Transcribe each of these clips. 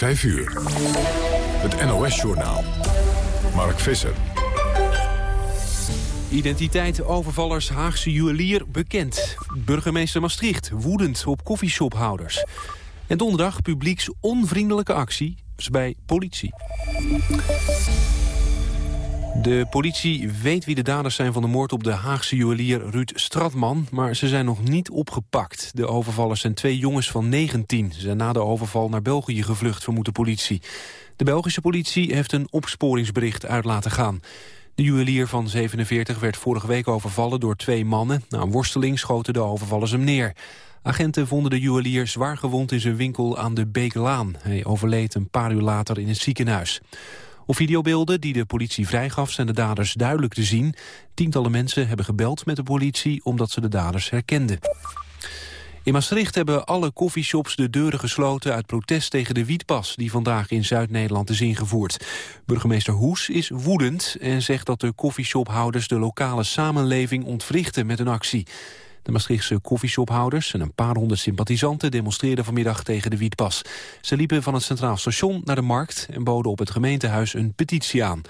5 uur. Het NOS-journaal. Mark Visser. Identiteit overvallers Haagse juwelier bekend. Burgemeester Maastricht woedend op koffieshophouders. En donderdag publieks onvriendelijke actie bij politie. De politie weet wie de daders zijn van de moord op de Haagse juwelier Ruud Stratman, maar ze zijn nog niet opgepakt. De overvallers zijn twee jongens van 19. Ze zijn na de overval naar België gevlucht, vermoedt de politie. De Belgische politie heeft een opsporingsbericht uit laten gaan. De juwelier van 47 werd vorige week overvallen door twee mannen. Na een worsteling schoten de overvallers hem neer. Agenten vonden de juwelier zwaar gewond in zijn winkel aan de Beeklaan. Hij overleed een paar uur later in het ziekenhuis. Op videobeelden die de politie vrijgaf zijn de daders duidelijk te zien. Tientallen mensen hebben gebeld met de politie omdat ze de daders herkenden. In Maastricht hebben alle koffieshops de deuren gesloten uit protest tegen de wietpas die vandaag in Zuid-Nederland is ingevoerd. Burgemeester Hoes is woedend en zegt dat de koffieshophouders de lokale samenleving ontwrichten met een actie. De Maastrichtse koffieshophouders en een paar honderd sympathisanten demonstreerden vanmiddag tegen de wietpas. Ze liepen van het Centraal Station naar de markt en boden op het gemeentehuis een petitie aan.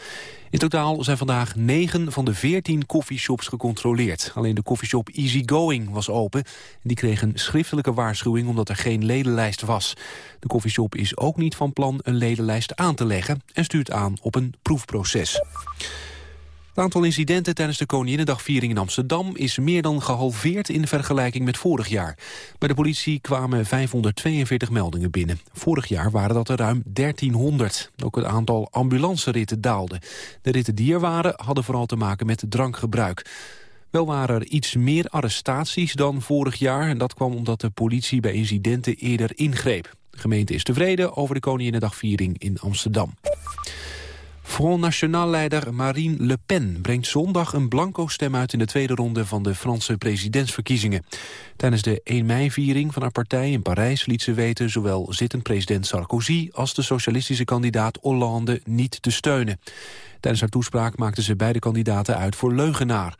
In totaal zijn vandaag negen van de veertien koffieshops gecontroleerd. Alleen de koffieshop Easygoing was open. Die kreeg een schriftelijke waarschuwing omdat er geen ledenlijst was. De koffieshop is ook niet van plan een ledenlijst aan te leggen... en stuurt aan op een proefproces. Het aantal incidenten tijdens de Koninginnedagviering in Amsterdam is meer dan gehalveerd in vergelijking met vorig jaar. Bij de politie kwamen 542 meldingen binnen. Vorig jaar waren dat er ruim 1300. Ook het aantal ambulanceritten daalde. De ritten die er waren hadden vooral te maken met drankgebruik. Wel waren er iets meer arrestaties dan vorig jaar... en dat kwam omdat de politie bij incidenten eerder ingreep. De gemeente is tevreden over de Koninginnedagviering in Amsterdam. Front National-leider Marine Le Pen brengt zondag een blanco stem uit in de tweede ronde van de Franse presidentsverkiezingen. Tijdens de 1 mei-viering van haar partij in Parijs liet ze weten zowel zittend president Sarkozy als de socialistische kandidaat Hollande niet te steunen. Tijdens haar toespraak maakte ze beide kandidaten uit voor leugenaar.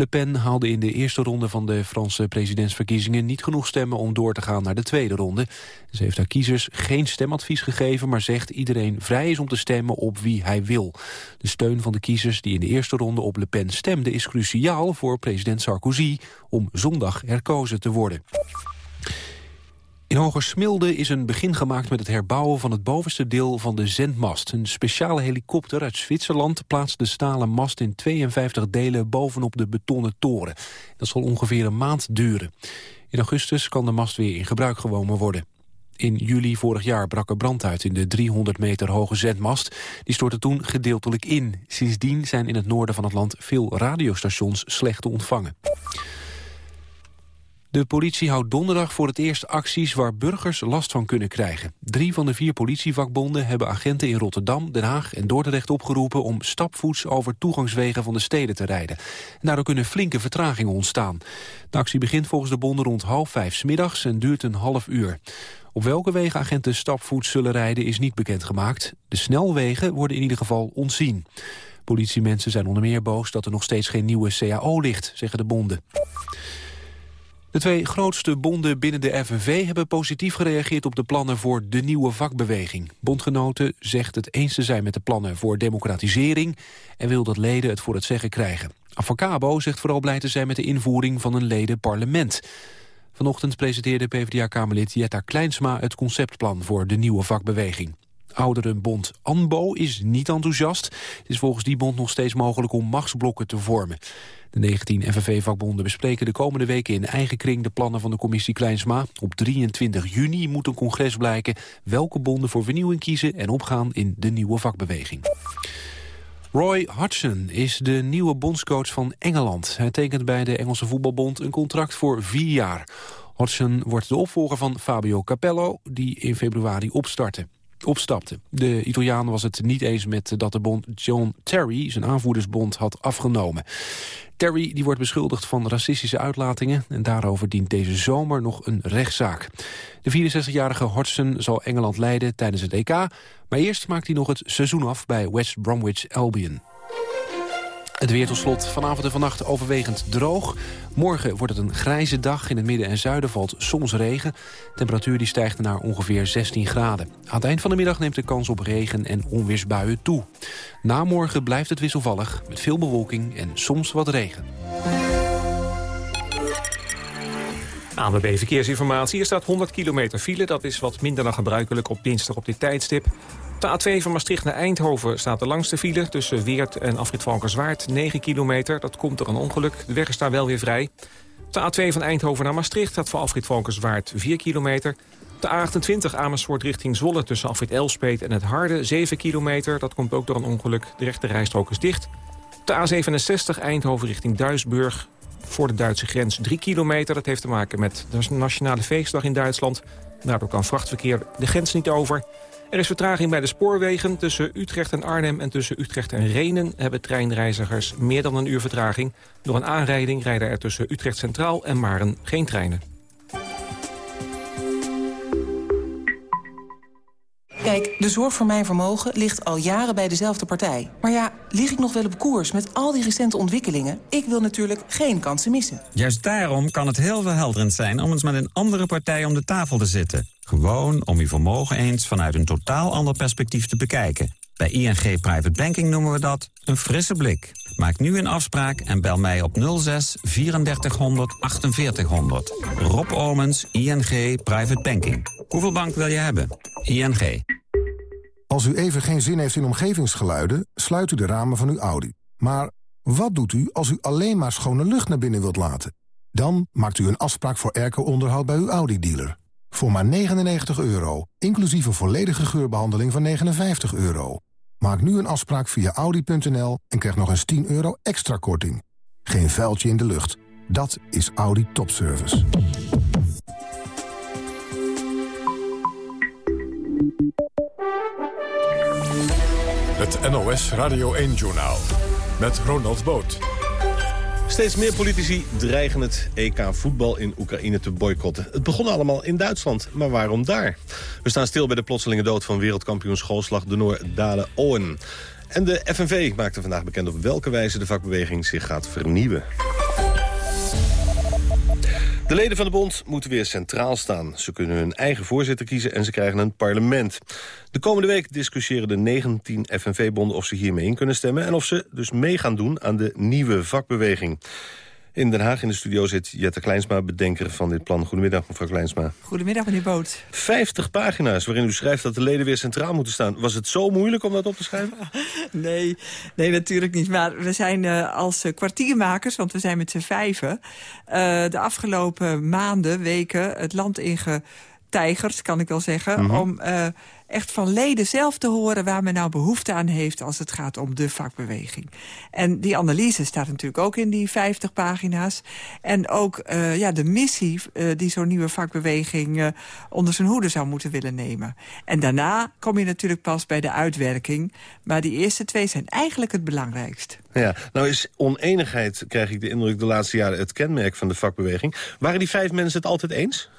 Le Pen haalde in de eerste ronde van de Franse presidentsverkiezingen niet genoeg stemmen om door te gaan naar de tweede ronde. Ze heeft haar kiezers geen stemadvies gegeven, maar zegt iedereen vrij is om te stemmen op wie hij wil. De steun van de kiezers die in de eerste ronde op Le Pen stemden is cruciaal voor president Sarkozy om zondag herkozen te worden. In Hogersmilde is een begin gemaakt met het herbouwen van het bovenste deel van de zendmast. Een speciale helikopter uit Zwitserland plaatst de stalen mast in 52 delen bovenop de betonnen toren. Dat zal ongeveer een maand duren. In augustus kan de mast weer in gebruik genomen worden. In juli vorig jaar brak er brand uit in de 300 meter hoge zendmast. Die stortte toen gedeeltelijk in. Sindsdien zijn in het noorden van het land veel radiostations slecht te ontvangen. De politie houdt donderdag voor het eerst acties waar burgers last van kunnen krijgen. Drie van de vier politievakbonden hebben agenten in Rotterdam, Den Haag en Dordrecht opgeroepen om stapvoets over toegangswegen van de steden te rijden. En daardoor kunnen flinke vertragingen ontstaan. De actie begint volgens de bonden rond half vijf s middags en duurt een half uur. Op welke wegen agenten stapvoets zullen rijden is niet bekendgemaakt. De snelwegen worden in ieder geval ontzien. Politiemensen zijn onder meer boos dat er nog steeds geen nieuwe CAO ligt, zeggen de bonden. De twee grootste bonden binnen de FNV hebben positief gereageerd op de plannen voor de nieuwe vakbeweging. Bondgenoten zegt het eens te zijn met de plannen voor democratisering en wil dat leden het voor het zeggen krijgen. Avocabo zegt vooral blij te zijn met de invoering van een ledenparlement. Vanochtend presenteerde PvdA-kamerlid Jetta Kleinsma het conceptplan voor de nieuwe vakbeweging. Ouderenbond ANBO is niet enthousiast. Het is volgens die bond nog steeds mogelijk om machtsblokken te vormen. De 19 FNV-vakbonden bespreken de komende weken in eigen kring de plannen van de commissie Kleinsma. Op 23 juni moet een congres blijken welke bonden voor vernieuwing kiezen en opgaan in de nieuwe vakbeweging. Roy Hodgson is de nieuwe bondscoach van Engeland. Hij tekent bij de Engelse voetbalbond een contract voor vier jaar. Hodgson wordt de opvolger van Fabio Capello, die in februari opstartte opstapte. De Italiaan was het niet eens met dat de bond John Terry... zijn aanvoerdersbond had afgenomen. Terry die wordt beschuldigd van racistische uitlatingen... en daarover dient deze zomer nog een rechtszaak. De 64-jarige Hodgson zal Engeland leiden tijdens het EK... maar eerst maakt hij nog het seizoen af bij West Bromwich Albion. Het weer tot slot. Vanavond en vannacht overwegend droog. Morgen wordt het een grijze dag. In het midden en zuiden valt soms regen. temperatuur die stijgt naar ongeveer 16 graden. Aan het eind van de middag neemt de kans op regen en onweersbuien toe. Na morgen blijft het wisselvallig, met veel bewolking en soms wat regen. ANWB Verkeersinformatie. Er staat 100 kilometer file. Dat is wat minder dan gebruikelijk op dinsdag op dit tijdstip. De A2 van Maastricht naar Eindhoven staat de langste file... tussen Weert en Afrit Valkenswaard, 9 kilometer. Dat komt door een ongeluk. De weg is daar wel weer vrij. De A2 van Eindhoven naar Maastricht staat voor Afrit Valkenswaard 4 kilometer. De A28 Amersfoort richting Zwolle tussen Afrit Elspeet en het Harde 7 kilometer. Dat komt ook door een ongeluk. De rechte rijstrook is dicht. De A67 Eindhoven richting Duisburg voor de Duitse grens 3 kilometer. Dat heeft te maken met de Nationale Feestdag in Duitsland. Daardoor kan vrachtverkeer de grens niet over. Er is vertraging bij de spoorwegen. Tussen Utrecht en Arnhem en tussen Utrecht en Renen... hebben treinreizigers meer dan een uur vertraging. Door een aanrijding rijden er tussen Utrecht Centraal en Maren geen treinen. Kijk, de zorg voor mijn vermogen ligt al jaren bij dezelfde partij. Maar ja, lig ik nog wel op koers met al die recente ontwikkelingen? Ik wil natuurlijk geen kansen missen. Juist daarom kan het heel verhelderend zijn om eens met een andere partij om de tafel te zitten. Gewoon om uw vermogen eens vanuit een totaal ander perspectief te bekijken. Bij ING Private Banking noemen we dat een frisse blik. Maak nu een afspraak en bel mij op 06 3400 4800. Rob Omens, ING Private Banking. Hoeveel bank wil je hebben? ING. Als u even geen zin heeft in omgevingsgeluiden, sluit u de ramen van uw Audi. Maar wat doet u als u alleen maar schone lucht naar binnen wilt laten? Dan maakt u een afspraak voor airco-onderhoud bij uw Audi-dealer. Voor maar 99 euro, inclusief een volledige geurbehandeling van 59 euro. Maak nu een afspraak via Audi.nl en krijg nog eens 10 euro extra korting. Geen vuiltje in de lucht. Dat is Audi Topservice. Het NOS Radio 1-journaal met Ronald Boot. Steeds meer politici dreigen het EK voetbal in Oekraïne te boycotten. Het begon allemaal in Duitsland, maar waarom daar? We staan stil bij de plotselinge dood van wereldkampioen schoolslag de Noor Dale Owen. En de FNV maakte vandaag bekend op welke wijze de vakbeweging zich gaat vernieuwen. De leden van de bond moeten weer centraal staan. Ze kunnen hun eigen voorzitter kiezen en ze krijgen een parlement. De komende week discussiëren de 19 FNV-bonden of ze hiermee in kunnen stemmen... en of ze dus mee gaan doen aan de nieuwe vakbeweging. In Den Haag in de studio zit Jette Kleinsma, bedenker van dit plan. Goedemiddag, mevrouw Kleinsma. Goedemiddag, meneer Boot. 50 pagina's waarin u schrijft dat de leden weer centraal moeten staan. Was het zo moeilijk om dat op te schrijven? nee, nee, natuurlijk niet. Maar we zijn uh, als uh, kwartiermakers, want we zijn met z'n vijven... Uh, de afgelopen maanden, weken het land ingetijgerd, kan ik wel zeggen... Mm -hmm. om echt van leden zelf te horen waar men nou behoefte aan heeft... als het gaat om de vakbeweging. En die analyse staat natuurlijk ook in die 50 pagina's. En ook uh, ja, de missie uh, die zo'n nieuwe vakbeweging uh, onder zijn hoede zou moeten willen nemen. En daarna kom je natuurlijk pas bij de uitwerking. Maar die eerste twee zijn eigenlijk het belangrijkst. Ja, nou is oneenigheid, krijg ik de indruk, de laatste jaren het kenmerk van de vakbeweging. Waren die vijf mensen het altijd eens?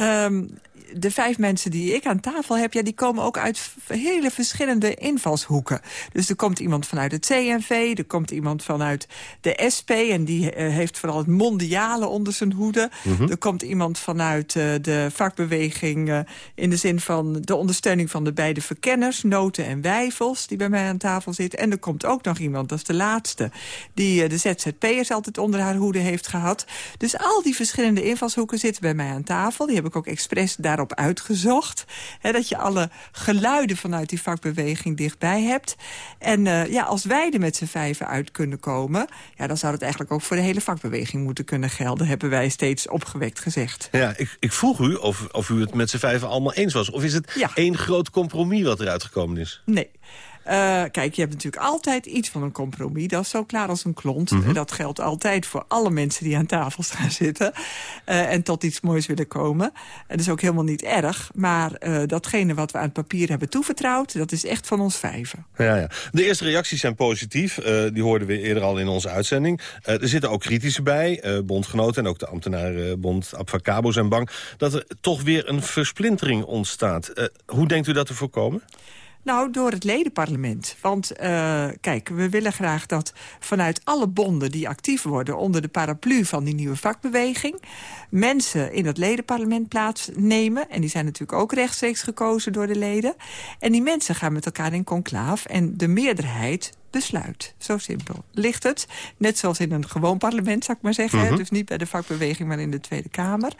Um, de vijf mensen die ik aan tafel heb... Ja, die komen ook uit hele verschillende invalshoeken. Dus er komt iemand vanuit het CNV, er komt iemand vanuit de SP... en die uh, heeft vooral het mondiale onder zijn hoede. Mm -hmm. Er komt iemand vanuit uh, de vakbeweging... Uh, in de zin van de ondersteuning van de beide verkenners... Noten en Wijfels, die bij mij aan tafel zit. En er komt ook nog iemand, dat is de laatste... die de ZZP'ers altijd onder haar hoede heeft gehad. Dus al die verschillende invalshoeken zitten bij mij aan tafel. Die heb ik ook expres daar daarop uitgezocht. Hè, dat je alle geluiden vanuit die vakbeweging dichtbij hebt. En uh, ja, als wij er met z'n vijven uit kunnen komen... Ja, dan zou het eigenlijk ook voor de hele vakbeweging moeten kunnen gelden... hebben wij steeds opgewekt gezegd. Ja, ik, ik vroeg u of, of u het met z'n vijven allemaal eens was. Of is het ja. één groot compromis wat eruit gekomen is? Nee. Uh, kijk, je hebt natuurlijk altijd iets van een compromis. Dat is zo klaar als een klont. Mm -hmm. Dat geldt altijd voor alle mensen die aan tafel staan zitten. Uh, en tot iets moois willen komen. Dat is ook helemaal niet erg. Maar uh, datgene wat we aan het papier hebben toevertrouwd... dat is echt van ons vijven. Ja, ja. De eerste reacties zijn positief. die hoorden we eerder al in onze uitzending. er zitten ook kritische bij. bondgenoten en ook de ambtenarenbond Abfacabo zijn bang... dat er toch weer een versplintering ontstaat. hoe denkt u dat te voorkomen? Nou, door het ledenparlement. Want uh, kijk, we willen graag dat vanuit alle bonden die actief worden... onder de paraplu van die nieuwe vakbeweging... mensen in het ledenparlement plaatsnemen. En die zijn natuurlijk ook rechtstreeks gekozen door de leden. En die mensen gaan met elkaar in conclaaf. En de meerderheid besluit. Zo simpel ligt het. Net zoals in een gewoon parlement, zou ik maar zeggen. Mhm. Dus niet bij de vakbeweging, maar in de Tweede Kamer.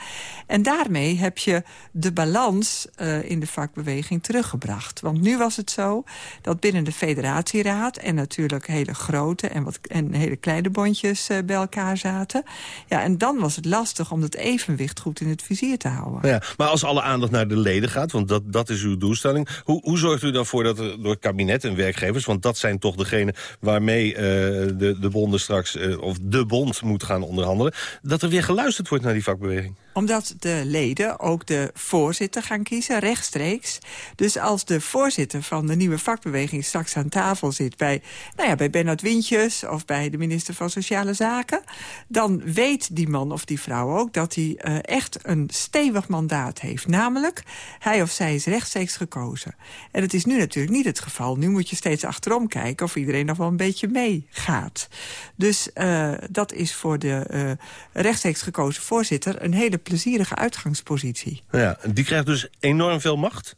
En daarmee heb je de balans uh, in de vakbeweging teruggebracht. Want nu was het zo dat binnen de federatieraad... en natuurlijk hele grote en, wat, en hele kleine bondjes uh, bij elkaar zaten. Ja, en dan was het lastig om dat evenwicht goed in het vizier te houden. Ja, maar als alle aandacht naar de leden gaat, want dat, dat is uw doelstelling... Hoe, hoe zorgt u dan voor dat er door het kabinet en werkgevers... want dat zijn toch degenen waarmee uh, de, de bonden straks, uh, of de bond moet gaan onderhandelen... dat er weer geluisterd wordt naar die vakbeweging omdat de leden ook de voorzitter gaan kiezen, rechtstreeks. Dus als de voorzitter van de nieuwe vakbeweging straks aan tafel zit... bij, nou ja, bij Bernard Wintjes of bij de minister van Sociale Zaken... dan weet die man of die vrouw ook dat hij uh, echt een stevig mandaat heeft. Namelijk, hij of zij is rechtstreeks gekozen. En het is nu natuurlijk niet het geval. Nu moet je steeds achterom kijken of iedereen nog wel een beetje meegaat. Dus uh, dat is voor de uh, rechtstreeks gekozen voorzitter... een hele plezierige uitgangspositie. Ja, die krijgt dus enorm veel macht?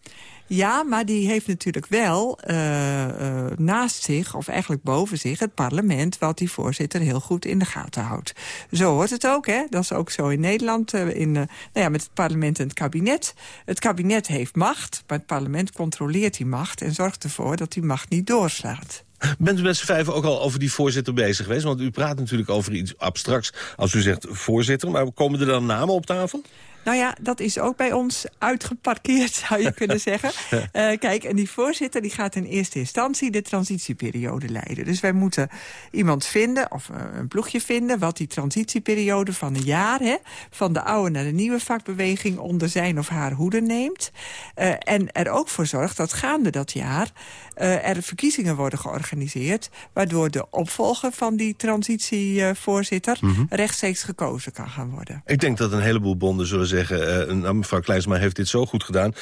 Ja, maar die heeft natuurlijk wel uh, uh, naast zich, of eigenlijk boven zich... het parlement, wat die voorzitter heel goed in de gaten houdt. Zo hoort het ook, hè? Dat is ook zo in Nederland, uh, in, nou ja, met het parlement en het kabinet. Het kabinet heeft macht, maar het parlement controleert die macht... en zorgt ervoor dat die macht niet doorslaat. Bent u met z'n vijven ook al over die voorzitter bezig geweest? Want u praat natuurlijk over iets abstracts als u zegt voorzitter. Maar komen er dan namen op tafel? Nou ja, dat is ook bij ons uitgeparkeerd, zou je kunnen zeggen. Uh, kijk, en die voorzitter die gaat in eerste instantie de transitieperiode leiden. Dus wij moeten iemand vinden, of uh, een ploegje vinden... wat die transitieperiode van een jaar, hè, van de oude naar de nieuwe vakbeweging... onder zijn of haar hoede neemt. Uh, en er ook voor zorgt dat gaande dat jaar er verkiezingen worden georganiseerd... waardoor de opvolger van die transitievoorzitter mm -hmm. rechtstreeks gekozen kan gaan worden. Ik denk dat een heleboel bonden zullen zeggen... Uh, nou, mevrouw Kleinsma heeft dit zo goed gedaan.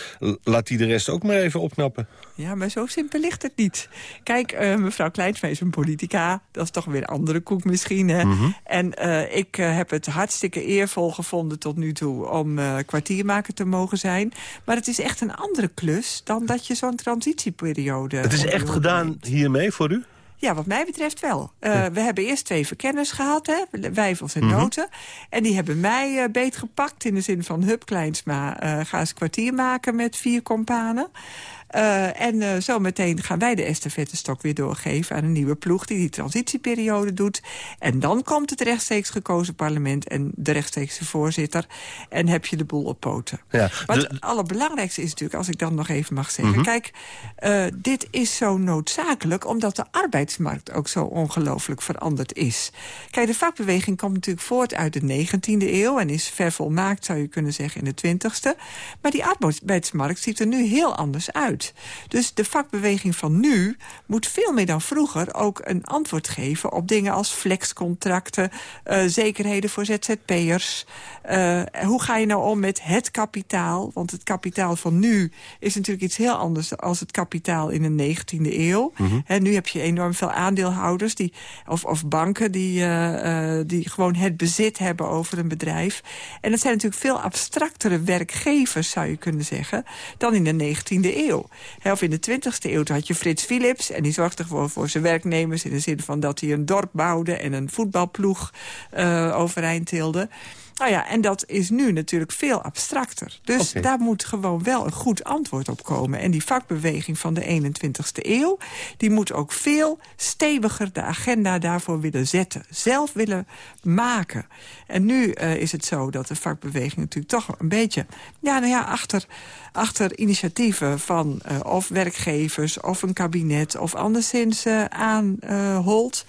Laat die de rest ook maar even opknappen. Ja, maar zo simpel ligt het niet. Kijk, uh, mevrouw Kleinsma is een politica. Dat is toch weer een andere koek misschien. Hè? Mm -hmm. En uh, ik heb het hartstikke eervol gevonden tot nu toe... om kwartiermaker te mogen zijn. Maar het is echt een andere klus dan dat je zo'n transitieperiode... Het is echt gedaan hiermee voor u? Ja, wat mij betreft wel. Uh, ja. We hebben eerst twee verkenners gehad, hè, wijfels en noten. Mm -hmm. En die hebben mij uh, beetgepakt in de zin van... Hup Kleinsma, uh, ga eens kwartier maken met vier kompanen. Uh, en uh, zo meteen gaan wij de estafettestok weer doorgeven aan een nieuwe ploeg... die die transitieperiode doet. En dan komt het rechtstreeks gekozen parlement en de rechtstreekse voorzitter. En heb je de boel op poten. Ja, maar de... het allerbelangrijkste is natuurlijk, als ik dan nog even mag zeggen... Mm -hmm. kijk, uh, dit is zo noodzakelijk omdat de arbeidsmarkt ook zo ongelooflijk veranderd is. Kijk, de vakbeweging komt natuurlijk voort uit de 19e eeuw... en is vervolmaakt, zou je kunnen zeggen, in de 20e. Maar die arbeidsmarkt ziet er nu heel anders uit. Dus de vakbeweging van nu moet veel meer dan vroeger... ook een antwoord geven op dingen als flexcontracten... Uh, zekerheden voor ZZP'ers. Uh, hoe ga je nou om met het kapitaal? Want het kapitaal van nu is natuurlijk iets heel anders... dan het kapitaal in de 19e eeuw. Mm -hmm. He, nu heb je enorm veel aandeelhouders die, of, of banken... Die, uh, die gewoon het bezit hebben over een bedrijf. En dat zijn natuurlijk veel abstractere werkgevers, zou je kunnen zeggen... dan in de 19e eeuw. Of in de 20e eeuw had je Frits Philips... en die zorgde gewoon voor zijn werknemers... in de zin van dat hij een dorp bouwde en een voetbalploeg uh, overeind tilde. Nou ja, en dat is nu natuurlijk veel abstracter. Dus okay. daar moet gewoon wel een goed antwoord op komen. En die vakbeweging van de 21ste eeuw... die moet ook veel steviger de agenda daarvoor willen zetten. Zelf willen maken. En nu uh, is het zo dat de vakbeweging natuurlijk toch een beetje... ja, nou ja, achter, achter initiatieven van uh, of werkgevers of een kabinet... of anderszins uh, aanholt...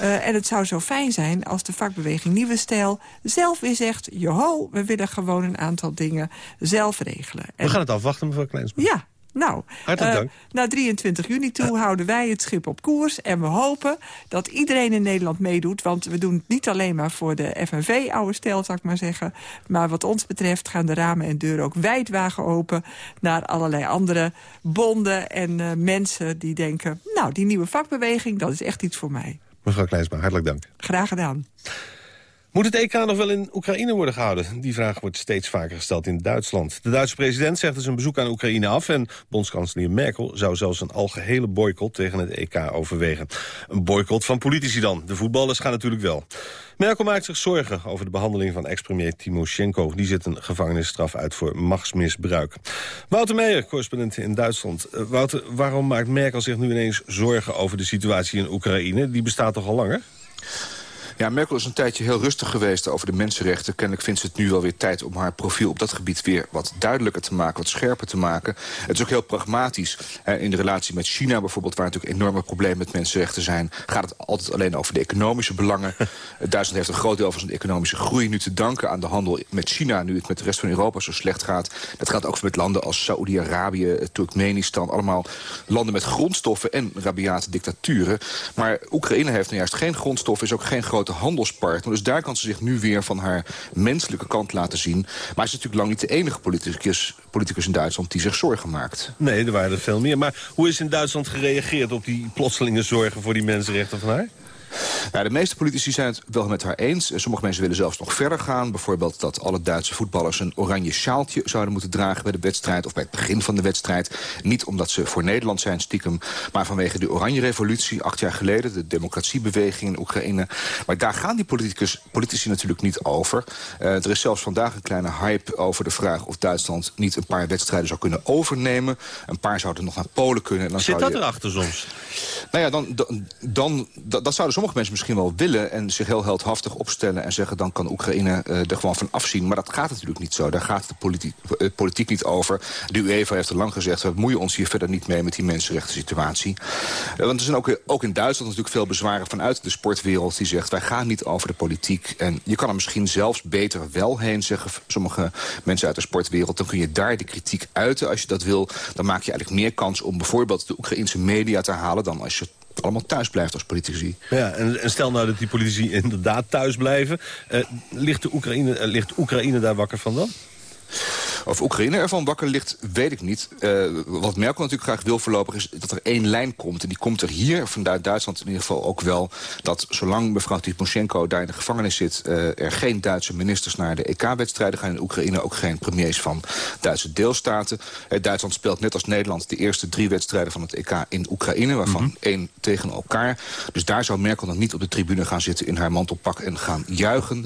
Uh, en het zou zo fijn zijn als de vakbeweging Nieuwe Stijl zelf weer zegt... joho, we willen gewoon een aantal dingen zelf regelen. En... We gaan het afwachten, mevrouw Kleinsman. Ja, Nou, Hartelijk eh, dank. naar 23 juni toe houden wij het schip op koers. En we hopen dat iedereen in Nederland meedoet. Want we doen het niet alleen maar voor de FNV, oude stel, zou ik maar zeggen. Maar wat ons betreft gaan de ramen en deuren ook wijdwagen open... naar allerlei andere bonden en eh, mensen die denken... nou, die nieuwe vakbeweging, dat is echt iets voor mij. Mevrouw Kleinsma, hartelijk dank. Graag gedaan. Moet het EK nog wel in Oekraïne worden gehouden? Die vraag wordt steeds vaker gesteld in Duitsland. De Duitse president zegt dus een bezoek aan Oekraïne af... en bondskanselier Merkel zou zelfs een algehele boycott tegen het EK overwegen. Een boycott van politici dan. De voetballers gaan natuurlijk wel. Merkel maakt zich zorgen over de behandeling van ex-premier Timoshenko. Die zit een gevangenisstraf uit voor machtsmisbruik. Wouter Meijer, correspondent in Duitsland. Uh, Wouter, waarom maakt Merkel zich nu ineens zorgen over de situatie in Oekraïne? Die bestaat toch al langer? Ja, Merkel is een tijdje heel rustig geweest over de mensenrechten. Kennelijk vindt ze het nu wel weer tijd om haar profiel op dat gebied weer wat duidelijker te maken, wat scherper te maken. Het is ook heel pragmatisch. in de relatie met China bijvoorbeeld, waar natuurlijk enorme problemen met mensenrechten zijn, gaat het altijd alleen over de economische belangen. Duitsland heeft een groot deel van zijn economische groei nu te danken aan de handel met China, nu het met de rest van Europa zo slecht gaat. Dat gaat ook met landen als Saoedi-Arabië, Turkmenistan, allemaal landen met grondstoffen en rabiate dictaturen. Maar Oekraïne heeft nou juist geen grondstoffen, is ook geen grote handelspartner. Dus daar kan ze zich nu weer van haar menselijke kant laten zien. Maar ze is natuurlijk lang niet de enige politicus, politicus in Duitsland die zich zorgen maakt. Nee, er waren er veel meer. Maar hoe is in Duitsland gereageerd op die plotselinge zorgen voor die mensenrechten van haar? Nou, de meeste politici zijn het wel met haar eens. Sommige mensen willen zelfs nog verder gaan. Bijvoorbeeld dat alle Duitse voetballers een oranje sjaaltje zouden moeten dragen bij de wedstrijd. Of bij het begin van de wedstrijd. Niet omdat ze voor Nederland zijn stiekem. Maar vanwege de oranje revolutie acht jaar geleden. De democratiebeweging in Oekraïne. Maar daar gaan die politicus, politici natuurlijk niet over. Uh, er is zelfs vandaag een kleine hype over de vraag of Duitsland niet een paar wedstrijden zou kunnen overnemen. Een paar zouden nog naar Polen kunnen. En dan Zit zou dat je... erachter soms? Nou ja, dan, dan, dan, dat, dat zouden sommige mensen misschien wel willen... en zich heel heldhaftig opstellen en zeggen... dan kan Oekraïne uh, er gewoon van afzien. Maar dat gaat natuurlijk niet zo. Daar gaat de politiek, uh, politiek niet over. De UEFA heeft al lang gezegd... we bemoeien ons hier verder niet mee met die mensenrechten situatie. Uh, want er zijn ook, ook in Duitsland natuurlijk veel bezwaren... vanuit de sportwereld die zegt... wij gaan niet over de politiek. En je kan er misschien zelfs beter wel heen, zeggen sommige mensen uit de sportwereld. Dan kun je daar de kritiek uiten als je dat wil. Dan maak je eigenlijk meer kans om bijvoorbeeld de Oekraïnse media te halen... dan als je allemaal thuis blijft als politici. Ja, en, stel nou dat die politici inderdaad thuis blijven. Uh, ligt, de Oekraïne, uh, ligt Oekraïne daar wakker van dan? Of Oekraïne ervan wakker ligt, weet ik niet. Uh, wat Merkel natuurlijk graag wil voorlopig is dat er één lijn komt. En die komt er hier, vanuit Duitsland in ieder geval ook wel... dat zolang mevrouw Timoshenko daar in de gevangenis zit... Uh, er geen Duitse ministers naar de EK-wedstrijden gaan in Oekraïne. Ook geen premiers van Duitse deelstaten. Uh, Duitsland speelt net als Nederland de eerste drie wedstrijden van het EK in Oekraïne. Waarvan mm -hmm. één tegen elkaar. Dus daar zou Merkel dan niet op de tribune gaan zitten in haar mantelpak en gaan juichen.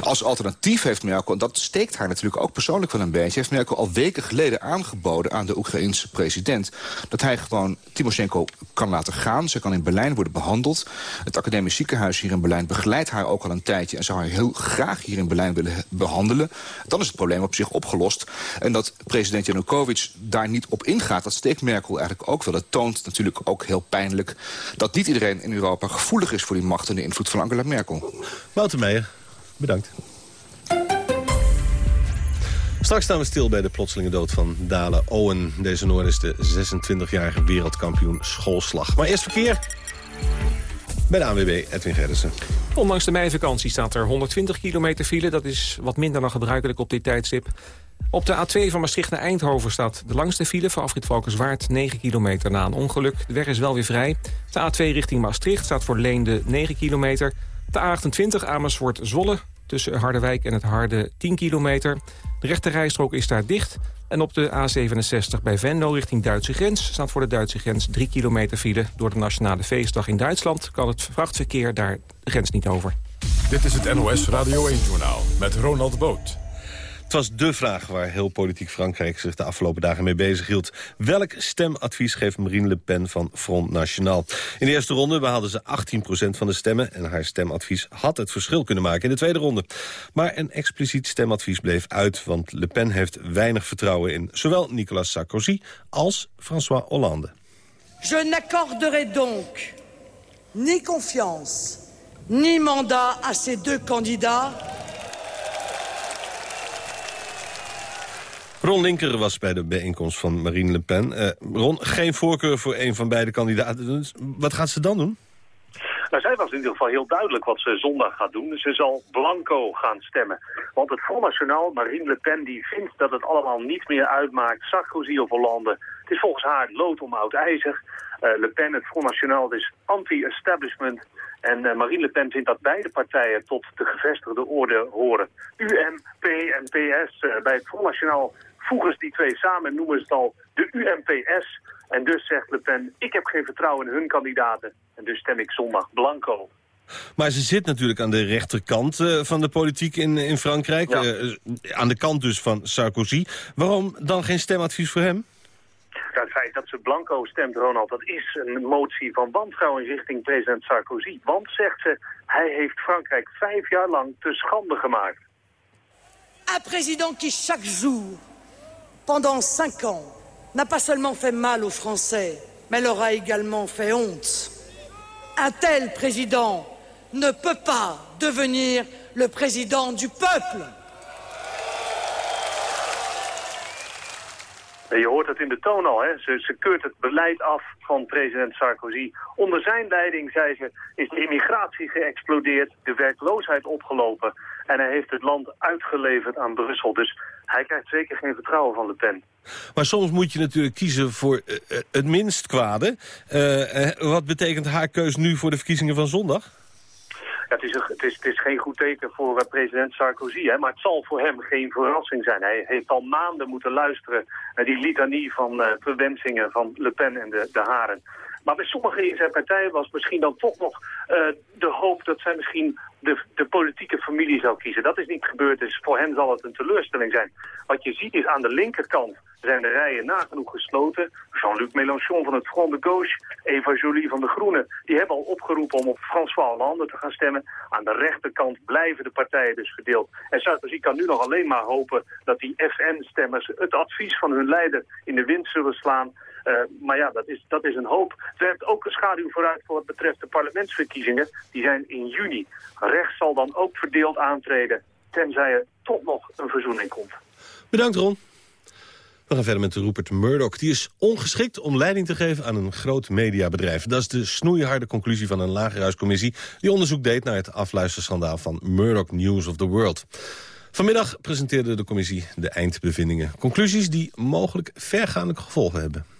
Als alternatief heeft Merkel, en dat steekt haar natuurlijk ook persoonlijk wel een beetje heeft Merkel al weken geleden aangeboden aan de Oekraïense president... dat hij gewoon Timoshenko kan laten gaan. Ze kan in Berlijn worden behandeld. Het academisch ziekenhuis hier in Berlijn begeleidt haar ook al een tijdje... en zou haar heel graag hier in Berlijn willen behandelen. Dan is het probleem op zich opgelost. En dat president Janukovic daar niet op ingaat, dat steekt Merkel eigenlijk ook wel. Het toont natuurlijk ook heel pijnlijk dat niet iedereen in Europa gevoelig is... voor die macht en de invloed van Angela Merkel. Wouter Meijer, bedankt. Straks staan we stil bij de plotselinge dood van Dale Owen. Deze Noor is de 26-jarige wereldkampioen schoolslag. Maar eerst verkeer bij de ANWB Edwin Gerritsen. Ondanks de meivakantie staat er 120 kilometer file. Dat is wat minder dan gebruikelijk op dit tijdstip. Op de A2 van Maastricht naar Eindhoven staat de langste file... voor afrit Valkenswaard 9 kilometer na een ongeluk. De weg is wel weer vrij. De A2 richting Maastricht staat voor Leende 9 kilometer. De A28 Amersfoort-Zwolle tussen Harderwijk en het Harde 10 kilometer. De rechte rijstrook is daar dicht. En op de A67 bij Venlo richting Duitse grens... staat voor de Duitse grens 3 kilometer file. Door de Nationale Feestdag in Duitsland... kan het vrachtverkeer daar de grens niet over. Dit is het NOS Radio 1-journaal met Ronald Boot. Het was dé vraag waar heel politiek Frankrijk zich de afgelopen dagen mee bezig hield. Welk stemadvies geeft Marine Le Pen van Front National? In de eerste ronde behaalde ze 18% van de stemmen... en haar stemadvies had het verschil kunnen maken in de tweede ronde. Maar een expliciet stemadvies bleef uit... want Le Pen heeft weinig vertrouwen in zowel Nicolas Sarkozy als François Hollande. Je n'accorderai donc ni confiance ni mandat à ces deux candidats Ron Linker was bij de bijeenkomst van Marine Le Pen. Uh, Ron, geen voorkeur voor een van beide kandidaten. Dus wat gaat ze dan doen? Nou, zij was in ieder geval heel duidelijk wat ze zondag gaat doen. Ze zal blanco gaan stemmen. Want het Front National, Marine Le Pen, die vindt dat het allemaal niet meer uitmaakt. Sarkozy of Hollande. Het is volgens haar lood om oud ijzer. Uh, Le Pen, het Front National, is anti-establishment. En uh, Marine Le Pen vindt dat beide partijen tot de gevestigde orde horen. UMP en PS bij het Front National voegen ze die twee samen en noemen ze het al de UMPS. En dus zegt Le Pen, ik heb geen vertrouwen in hun kandidaten. En dus stem ik zondag blanco. Maar ze zit natuurlijk aan de rechterkant uh, van de politiek in, in Frankrijk. Ja. Uh, aan de kant dus van Sarkozy. Waarom dan geen stemadvies voor hem? Ja, het feit dat ze blanco stemt, Ronald, dat is een motie van wantrouwen richting president Sarkozy. Want, zegt ze, hij heeft Frankrijk vijf jaar lang te schande gemaakt. Un président qui chaque jour, pendant cinq ans, n'a pas seulement fait mal aux Français, mais leur a également fait honte. Un tel président ne peut pas devenir le président du peuple. Je hoort het in de toon al, hè? Ze, ze keurt het beleid af van president Sarkozy. Onder zijn leiding, zei ze, is de immigratie geëxplodeerd, de werkloosheid opgelopen... en hij heeft het land uitgeleverd aan Brussel. Dus hij krijgt zeker geen vertrouwen van Le Pen. Maar soms moet je natuurlijk kiezen voor uh, het minst kwade. Uh, wat betekent haar keus nu voor de verkiezingen van zondag? Ja, het, is een, het, is, het is geen goed teken voor president Sarkozy, hè, maar het zal voor hem geen verrassing zijn. Hij heeft al maanden moeten luisteren naar die litanie van uh, verwensingen van Le Pen en de, de Haren. Maar bij sommige in zijn partijen was misschien dan toch nog uh, de hoop dat zij misschien de, de politieke familie zou kiezen. Dat is niet gebeurd, dus voor hen zal het een teleurstelling zijn. Wat je ziet is aan de linkerkant zijn de rijen nagenoeg gesloten. Jean-Luc Mélenchon van het Front de Gauche, Eva Jolie van de Groenen... die hebben al opgeroepen om op François Hollande te gaan stemmen. Aan de rechterkant blijven de partijen dus verdeeld. En Sarkozy kan nu nog alleen maar hopen dat die FN-stemmers... het advies van hun leider in de wind zullen slaan... Uh, maar ja, dat is, dat is een hoop. Er heeft ook een schaduw vooruit voor wat betreft de parlementsverkiezingen. Die zijn in juni. Rechts zal dan ook verdeeld aantreden, tenzij er toch nog een verzoening komt. Bedankt Ron. We gaan verder met Rupert Murdoch. Die is ongeschikt om leiding te geven aan een groot mediabedrijf. Dat is de snoeiharde conclusie van een lagerhuiscommissie... die onderzoek deed naar het afluisterschandaal van Murdoch News of the World. Vanmiddag presenteerde de commissie de eindbevindingen. Conclusies die mogelijk vergaande gevolgen hebben.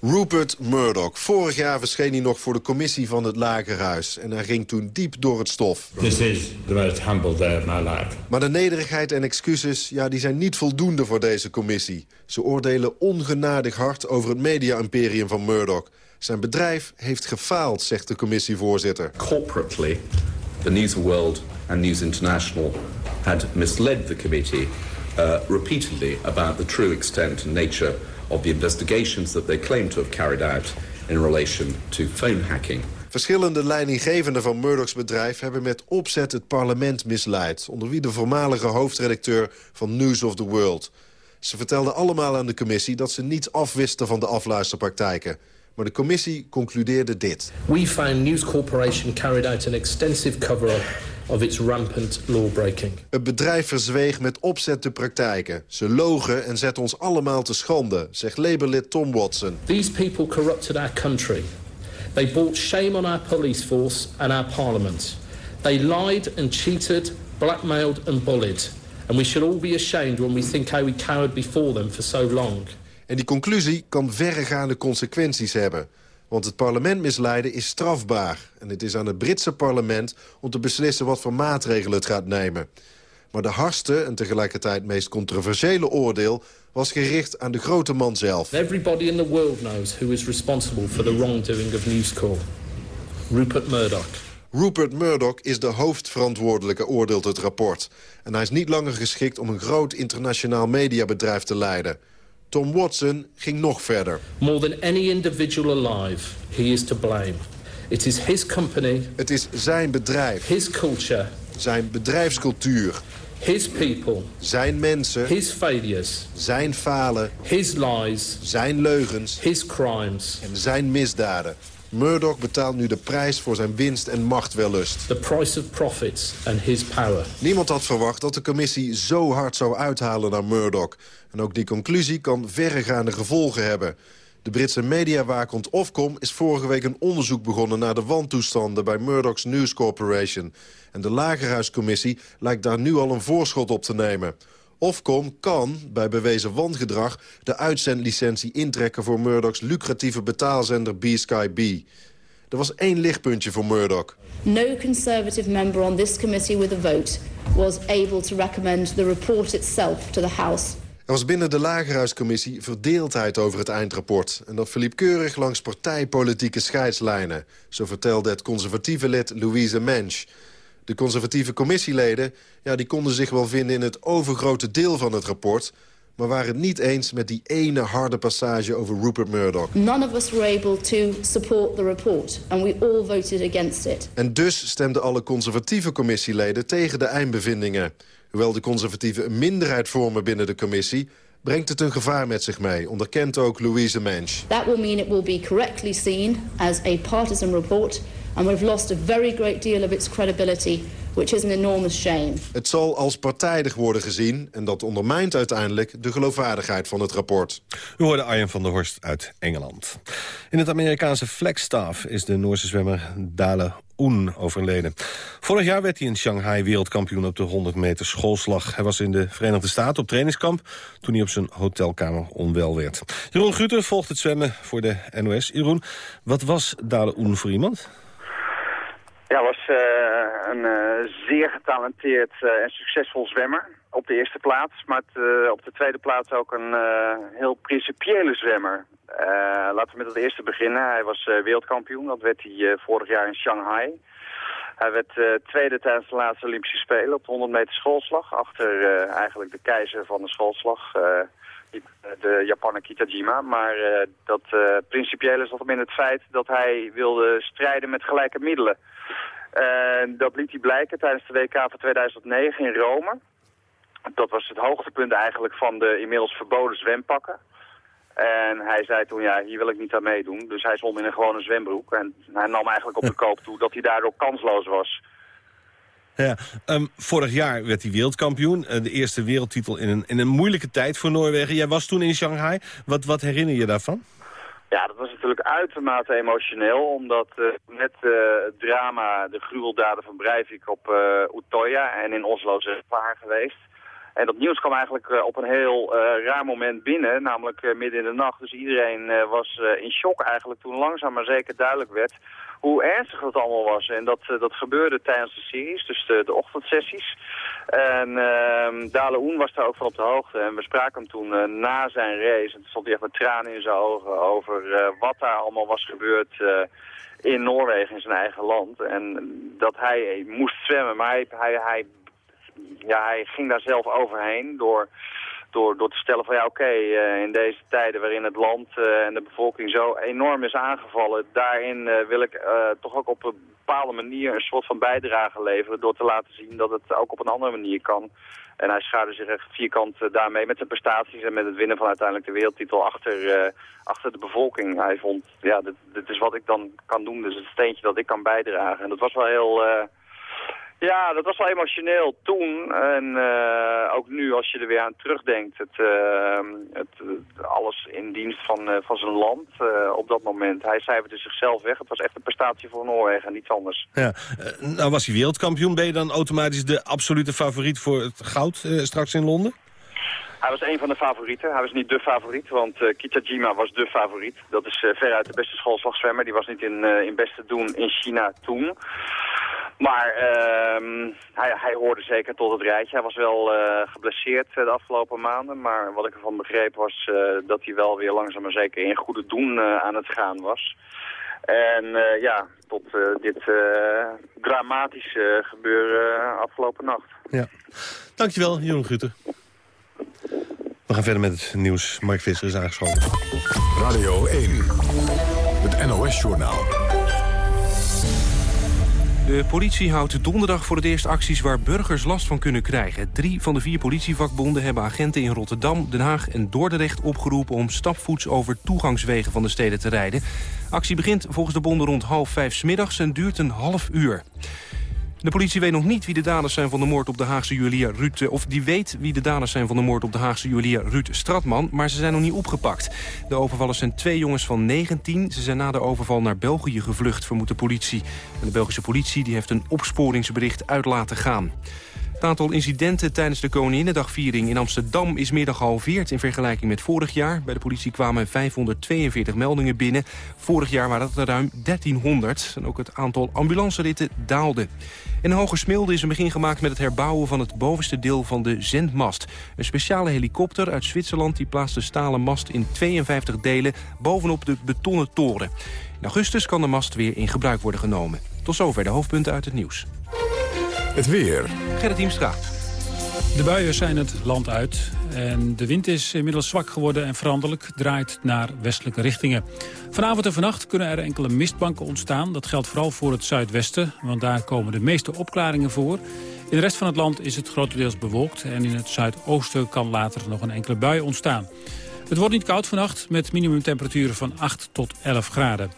Rupert Murdoch. Vorig jaar verscheen hij nog voor de commissie van het Lagerhuis. En hij ging toen diep door het stof. This is the most humble day of my life. Maar de nederigheid en excuses ja, die zijn niet voldoende voor deze commissie. Ze oordelen ongenadig hard over het media-imperium van Murdoch. Zijn bedrijf heeft gefaald, zegt de commissievoorzitter. Corporately, the News World and News International had misled the committee uh, repeatedly about the true extent and nature of the investigations that they claim to have carried out in relation to phone hacking. Verschillende leidinggevenden van Murdochs bedrijf hebben met opzet het parlement misleid. Onder wie de voormalige hoofdredacteur van News of the World. Ze vertelden allemaal aan de commissie dat ze niets afwisten van de afluisterpraktijken. Maar de commissie concludeerde dit. We find News Corporation carried out an extensive cover-up of its rampant lawbreaking. Het bedrijf verzweeg met opzet de praktijken. Ze logen en zetten ons allemaal te schande, zegt Labour-lid Tom Watson. These people corrupted our country. They brought shame on our police force and our parliament. They lied and cheated, blackmailed and bullied. And we should all be ashamed when we think how we cowered before them for so long. En die conclusie kan verregaande consequenties hebben. Want het parlement misleiden is strafbaar. En het is aan het Britse parlement om te beslissen wat voor maatregelen het gaat nemen. Maar de hardste en tegelijkertijd meest controversiële oordeel was gericht aan de grote man zelf. Everybody in the world knows who is responsible for the wrongdoing of News Corp. Rupert Murdoch. Rupert Murdoch is de hoofdverantwoordelijke, oordeelt het rapport. En hij is niet langer geschikt om een groot internationaal mediabedrijf te leiden. Tom Watson ging nog verder. More than any individual alive, he is to blame. It is his company. Het is zijn bedrijf. His culture. Zijn bedrijfscultuur. His people. Zijn mensen. His failures. Zijn falen. His lies. Zijn leugens. His crimes. En zijn misdaden. Murdoch betaalt nu de prijs voor zijn winst en machtwellust. The price of profits and his power. Niemand had verwacht dat de commissie zo hard zou uithalen naar Murdoch. En ook die conclusie kan verregaande gevolgen hebben. De Britse mediawaakhond Ofcom is vorige week een onderzoek begonnen... naar de wantoestanden bij Murdoch's News Corporation. En de Lagerhuiscommissie lijkt daar nu al een voorschot op te nemen. Ofcom kan, bij bewezen wangedrag... de uitzendlicentie intrekken voor Murdoch's lucratieve betaalzender B-Sky B. Er was één lichtpuntje voor Murdoch. No Conservative member on this committee with a vote was able to recommend the report itself to the House. Er was binnen de Lagerhuiscommissie verdeeldheid over het eindrapport. En dat verliep keurig langs partijpolitieke scheidslijnen. Zo vertelde het conservatieve lid Louise Mensch. De conservatieve commissieleden ja, die konden zich wel vinden in het overgrote deel van het rapport... maar waren het niet eens met die ene harde passage over Rupert Murdoch. None of us were able to support the report and we all voted against it. En dus stemden alle conservatieve commissieleden tegen de eindbevindingen. Hoewel de conservatieven een minderheid vormen binnen de commissie... brengt het een gevaar met zich mee, onderkent ook Louise Mensch. That will mean it will be correctly seen as a partisan report and we've lost a very great deal of its credibility which is an enormous shame. Het zal als partijdig worden gezien en dat ondermijnt uiteindelijk de geloofwaardigheid van het rapport. U hoorde Arjen van der Horst uit Engeland. In het Amerikaanse Flagstaff is de Noorse zwemmer Dale Oen overleden. Vorig jaar werd hij in Shanghai wereldkampioen op de 100 meter schoolslag. Hij was in de Verenigde Staten op trainingskamp toen hij op zijn hotelkamer onwel werd. Jeroen Guter volgt het zwemmen voor de NOS. Jeroen, wat was Dale Oen voor iemand? Ja, was uh, een uh, zeer getalenteerd uh, en succesvol zwemmer op de eerste plaats. Maar het, op de tweede plaats ook een heel principiële zwemmer. laten we met het eerste beginnen. Hij was wereldkampioen, dat werd hij vorig jaar in Shanghai. Hij werd tweede tijdens de laatste Olympische Spelen op de 100 meter schoolslag. Achter eigenlijk de keizer van de schoolslag, de Japaner Kitajima. Maar dat principiële zat hem in het feit dat hij wilde strijden met gelijke middelen. En dat liet hij blijken tijdens de WK van 2009 in Rome. Dat was het hoogtepunt eigenlijk van de inmiddels verboden zwempakken. En hij zei toen, ja, hier wil ik niet aan meedoen. Dus hij zwom in een gewone zwembroek. En hij nam eigenlijk op de koop toe dat hij daardoor kansloos was. Ja, um, vorig jaar werd hij wereldkampioen. Uh, de eerste wereldtitel in een, in een moeilijke tijd voor Noorwegen. Jij was toen in Shanghai. Wat, wat herinner je daarvan? Ja, dat was natuurlijk uitermate emotioneel, omdat net uh, het drama, de gruweldaden van Breivik op uh, en in Oslo zijn waar geweest. En dat nieuws kwam eigenlijk op een heel raar moment binnen, namelijk midden in de nacht. Dus iedereen was in shock eigenlijk toen langzaam maar zeker duidelijk werd hoe ernstig dat allemaal was. En dat, dat gebeurde tijdens de series, dus de, ochtendsessies. En uh, Dale was daar ook van op de hoogte. En we spraken hem toen na zijn race. En toen stond hij echt met tranen in zijn ogen over wat daar allemaal was gebeurd in Noorwegen, in zijn eigen land. En dat hij moest zwemmen, maar hij, hij, hij, ja, hij ging daar zelf overheen door door, door te stellen van ja oké, okay, in deze tijden waarin het land uh, en de bevolking zo enorm is aangevallen, daarin uh, wil ik toch ook op een bepaalde manier een soort van bijdrage leveren door te laten zien dat het ook op een andere manier kan. En hij schaarde zich echt vierkant daarmee met zijn prestaties en met het winnen van uiteindelijk de wereldtitel achter, achter de bevolking. Hij vond, ja, dit, dit is wat ik dan kan doen, dus het steentje dat ik kan bijdragen. En dat was wel heel ja, dat was wel emotioneel toen. En uh, ook nu, als je er weer aan terugdenkt. Het, uh, het, alles in dienst van, uh, van zijn land op dat moment. Hij cijferde zichzelf weg. Het was echt een prestatie voor Noorwegen en niets anders. Ja, nou was hij wereldkampioen. Ben je dan automatisch de absolute favoriet voor het goud straks in Londen? Hij was een van de favorieten. Hij was niet de favoriet, want uh, Kitajima was de favoriet. Dat is uh, veruit de beste schoolslagzwemmer. Die was niet in, uh, in beste doen in China toen. Maar uh, hij, hij, hoorde zeker tot het rijtje. Hij was wel uh, geblesseerd uh, de afgelopen maanden. Maar wat ik ervan begreep was uh, dat hij wel weer langzaam maar zeker in goede doen aan het gaan was. En ja, tot dit dramatische gebeuren afgelopen nacht. Ja. Dankjewel, Jeroen Guter. We gaan verder met het nieuws. Mark Visser is aangeschoven. Radio 1, het NOS-journaal. De politie houdt donderdag voor het eerst acties waar burgers last van kunnen krijgen. Drie van de vier politievakbonden hebben agenten in Rotterdam, Den Haag en Dordrecht opgeroepen om stapvoets over toegangswegen van de steden te rijden. Actie begint volgens de bonden rond half vijf smiddags en duurt een half uur. De politie weet nog niet wie de daders zijn van de moord op de Haagse juwelier Ruud... of die weet wie de daders zijn van de moord op de Haagse juwelier Ruud Stratman... maar ze zijn nog niet opgepakt. De overvallers zijn twee jongens van 19. Ze zijn na de overval naar België gevlucht, vermoedt de politie. En de Belgische politie die heeft een opsporingsbericht uit laten gaan. Het aantal incidenten tijdens de Koninginnedagviering in Amsterdam is meer dan gehalveerd in vergelijking met vorig jaar. Bij de politie kwamen 542 meldingen binnen. Vorig jaar waren dat er ruim 1300. En ook het aantal ambulanceritten daalde. In Hogesmilde is een begin gemaakt met het herbouwen van het bovenste deel van de zendmast. Een speciale helikopter uit Zwitserland die plaatst de stalen mast in 52 delen bovenop de betonnen toren. In augustus kan de mast weer in gebruik worden genomen. Tot zover de hoofdpunten uit het nieuws. Het weer. Gerrit Hiemstra. De buien zijn het land uit en de wind is inmiddels zwak geworden en veranderlijk draait naar westelijke richtingen. Vanavond en vannacht kunnen er enkele mistbanken ontstaan. Dat geldt vooral voor het zuidwesten, want daar komen de meeste opklaringen voor. In de rest van het land is het grotendeels bewolkt en in het zuidoosten kan later nog een enkele bui ontstaan. Het wordt niet koud vannacht met minimumtemperaturen van 8 tot 11 graden.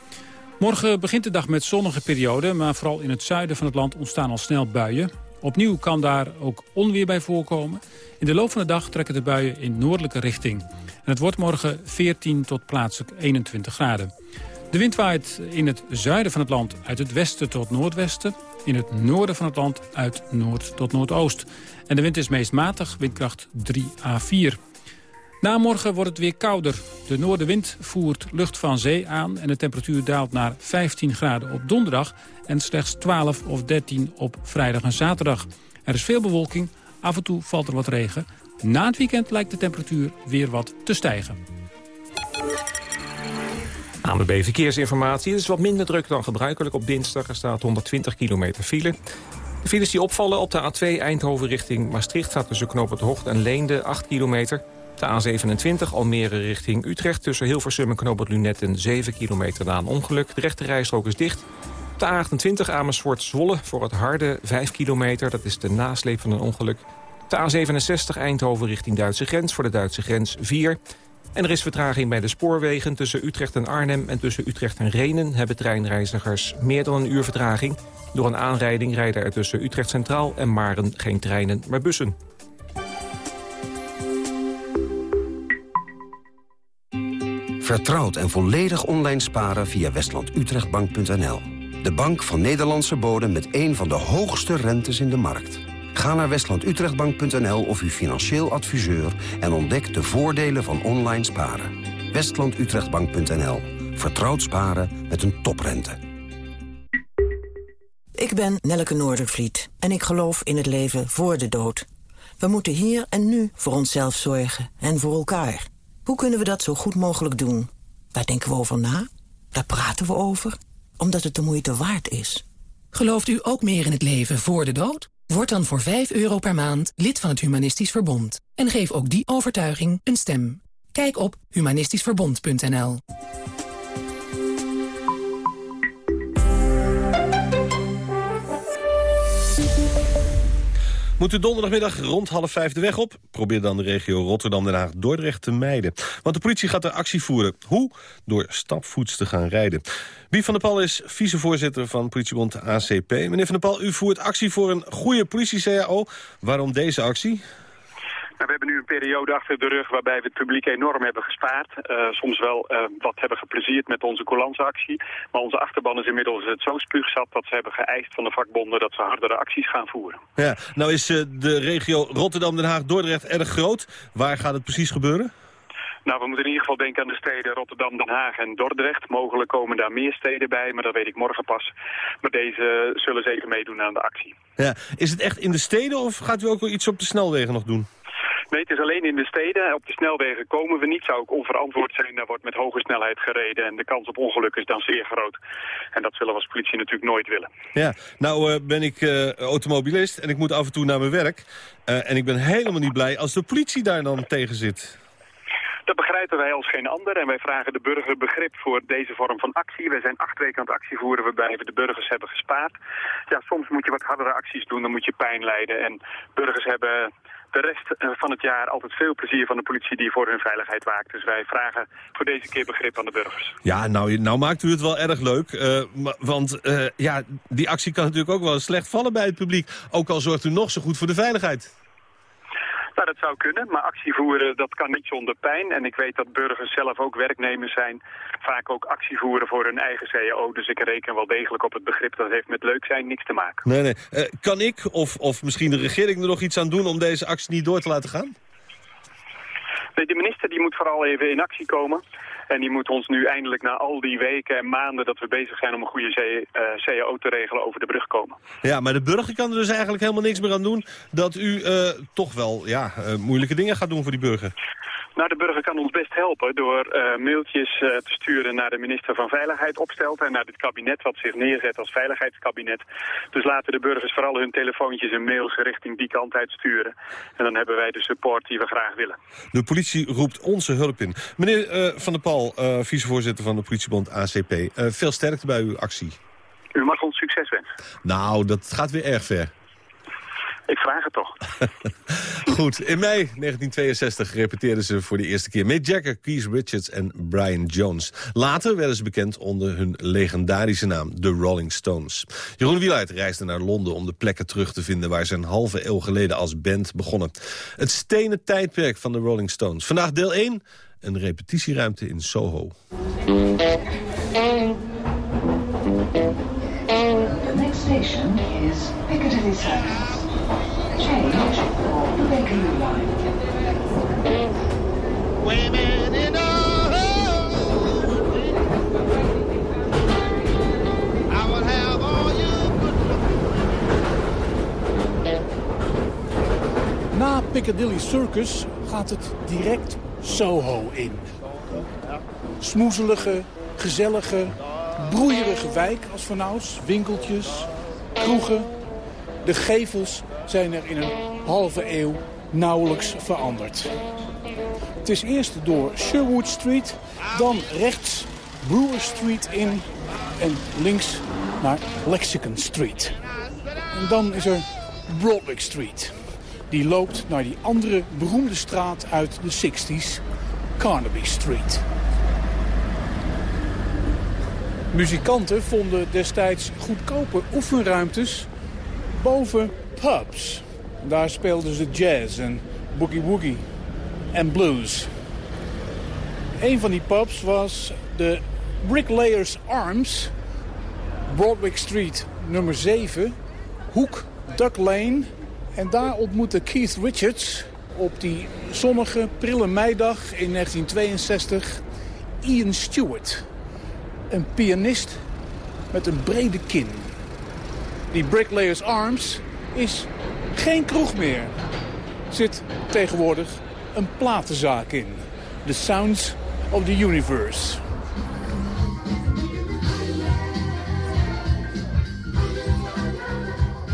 Morgen begint de dag met zonnige perioden, maar vooral in het zuiden van het land ontstaan al snel buien. Opnieuw kan daar ook onweer bij voorkomen. In de loop van de dag trekken de buien in noordelijke richting. En het wordt morgen 14 tot plaatselijk 21 graden. De wind waait in het zuiden van het land uit het westen tot noordwesten. In het noorden van het land uit noord tot noordoost. En de wind is meest matig, windkracht 3 à 4. Na morgen wordt het weer kouder. De noordenwind voert lucht van zee aan en de temperatuur daalt naar 15 graden op donderdag en slechts 12 of 13 op vrijdag en zaterdag. Er is veel bewolking, af en toe valt er wat regen. Na het weekend lijkt de temperatuur weer wat te stijgen. ANWB Verkeersinformatie. Het is wat minder druk dan gebruikelijk op dinsdag. Er staat 120 kilometer file. De files die opvallen op de A2 Eindhoven richting Maastricht... staat tussen het Hocht en Leende 8 kilometer. De A27 Almere richting Utrecht tussen Hilversum en Knoop het Lunetten 7 kilometer na een ongeluk. De rechte rijstrook is dicht. De A28 Amersfoort Zwolle voor het harde 5 kilometer. Dat is de nasleep van een ongeluk. De A67 Eindhoven richting Duitse grens voor de Duitse grens 4. En er is vertraging bij de spoorwegen tussen Utrecht en Arnhem... en tussen Utrecht en Renen hebben treinreizigers meer dan een uur vertraging. Door een aanrijding rijden er tussen Utrecht Centraal en Maren geen treinen, maar bussen. Vertrouwd en volledig online sparen via westlandutrechtbank.nl. De bank van Nederlandse bodem met een van de hoogste rentes in de markt. Ga naar westlandutrechtbank.nl of uw financieel adviseur... en ontdek de voordelen van online sparen. westlandutrechtbank.nl. Vertrouwd sparen met een toprente. Ik ben Nelleke Noordervliet en ik geloof in het leven voor de dood. We moeten hier en nu voor onszelf zorgen en voor elkaar. Hoe kunnen we dat zo goed mogelijk doen? Daar denken we over na, daar praten we over, omdat het de moeite waard is. Gelooft u ook meer in het leven voor de dood? Word dan voor 5 euro per maand lid van het Humanistisch Verbond. En geef ook die overtuiging een stem. Kijk op humanistischverbond.nl Moet u donderdagmiddag rond half vijf de weg op? Probeer dan de regio Rotterdam-Den Haag-Dordrecht te mijden. Want de politie gaat er actie voeren. Hoe? Door stapvoets te gaan rijden. Wie van der Pal is vicevoorzitter van politiebond ACP. Meneer van der Pal, u voert actie voor een goede politie-CAO. Waarom deze actie? Nou, we hebben nu een periode achter de rug waarbij we het publiek enorm hebben gespaard. Uh, soms wel uh, wat hebben geplezierd met onze actie. Maar onze achterban is inmiddels het zo spuugzat dat ze hebben geëist van de vakbonden dat ze hardere acties gaan voeren. Ja, nou is uh, de regio Rotterdam-Den Haag-Dordrecht erg groot. Waar gaat het precies gebeuren? Nou, we moeten in ieder geval denken aan de steden Rotterdam, Den Haag en Dordrecht. Mogelijk komen daar meer steden bij, maar dat weet ik morgen pas. Maar deze zullen zeker meedoen aan de actie. Ja, is het echt in de steden of gaat u ook wel iets op de snelwegen nog doen? Nee, het is alleen in de steden. Op de snelwegen komen we niet. Zou ook onverantwoord zijn. Daar wordt met hoge snelheid gereden. En de kans op ongeluk is dan zeer groot. En dat zullen we als politie natuurlijk nooit willen. Ja, nou uh, ben ik uh, automobilist en ik moet af en toe naar mijn werk. Uh, en ik ben helemaal niet blij als de politie daar dan tegen zit. Dat begrijpen wij als geen ander en wij vragen de burger begrip voor deze vorm van actie. Wij zijn acht weken aan het actie voeren waarbij we de burgers hebben gespaard. Ja, soms moet je wat hardere acties doen, dan moet je pijn lijden. En burgers hebben de rest eh, van het jaar altijd veel plezier van de politie die voor hun veiligheid waakt. Dus wij vragen voor deze keer begrip aan de burgers. Ja, nou, nou maakt u het wel erg leuk. Uh, want uh, ja, die actie kan natuurlijk ook wel slecht vallen bij het publiek. Ook al zorgt u nog zo goed voor de veiligheid. Nou, dat zou kunnen, maar actie voeren, dat kan niet zonder pijn. En ik weet dat burgers zelf ook werknemers zijn, vaak ook actie voeren voor hun eigen CAO. Dus ik reken wel degelijk op het begrip, dat heeft met leuk zijn niks te maken. Nee, nee. Uh, kan ik of, of misschien de regering er nog iets aan doen om deze actie niet door te laten gaan? Nee, de minister die moet vooral even in actie komen. En die moet ons nu eindelijk na al die weken en maanden dat we bezig zijn om een goede CAO te regelen over de brug komen. Ja, maar de burger kan er dus eigenlijk helemaal niks meer aan doen dat u uh, toch wel ja, uh, moeilijke dingen gaat doen voor die burger. Nou, de burger kan ons best helpen door uh, mailtjes uh, te sturen naar de minister van Veiligheid opstelt en naar dit kabinet wat zich neerzet als veiligheidskabinet. Dus laten de burgers vooral hun telefoontjes en mails richting die kant uitsturen. En dan hebben wij de support die we graag willen. De politie roept onze hulp in. Meneer uh, Van der Pal, vicevoorzitter van de politiebond ACP, veel sterkte bij uw actie. U mag ons succes wensen. Nou, dat gaat weer erg ver. Ik vraag het toch. Goed, in mei 1962 repeteerden ze voor de eerste keer Mick Jagger, Keith Richards en Brian Jones. Later werden ze bekend onder hun legendarische naam, The Rolling Stones. Jeroen Wieluid reisde naar Londen om de plekken terug te vinden... waar ze een halve eeuw geleden als band begonnen. Het stenen tijdperk van de Rolling Stones. Vandaag deel 1, een repetitieruimte in Soho. The next station is Piccadilly Circus. In Na Piccadilly Circus gaat het direct Soho in. Smoezelige, gezellige, broeierige wijk als vanouds. Winkeltjes, kroegen. De gevels zijn er in een halve eeuw nauwelijks veranderd. Het is eerst door Sherwood Street, dan rechts Brewer Street in en links naar Lexicon Street. En dan is er Broadwick Street. Die loopt naar die andere beroemde straat uit de 60s, Carnaby Street. Muzikanten vonden destijds goedkope oefenruimtes boven pubs. Daar speelden ze jazz en boogie woogie en blues. Een van die pubs was de Bricklayers Arms, Broadwick Street nummer 7, hoek Duck Lane. En daar ontmoette Keith Richards op die zonnige, prille meidag in 1962 Ian Stewart. Een pianist met een brede kin. Die Bricklayers Arms is geen kroeg meer. Zit tegenwoordig een platenzaak in. The Sounds of the Universe.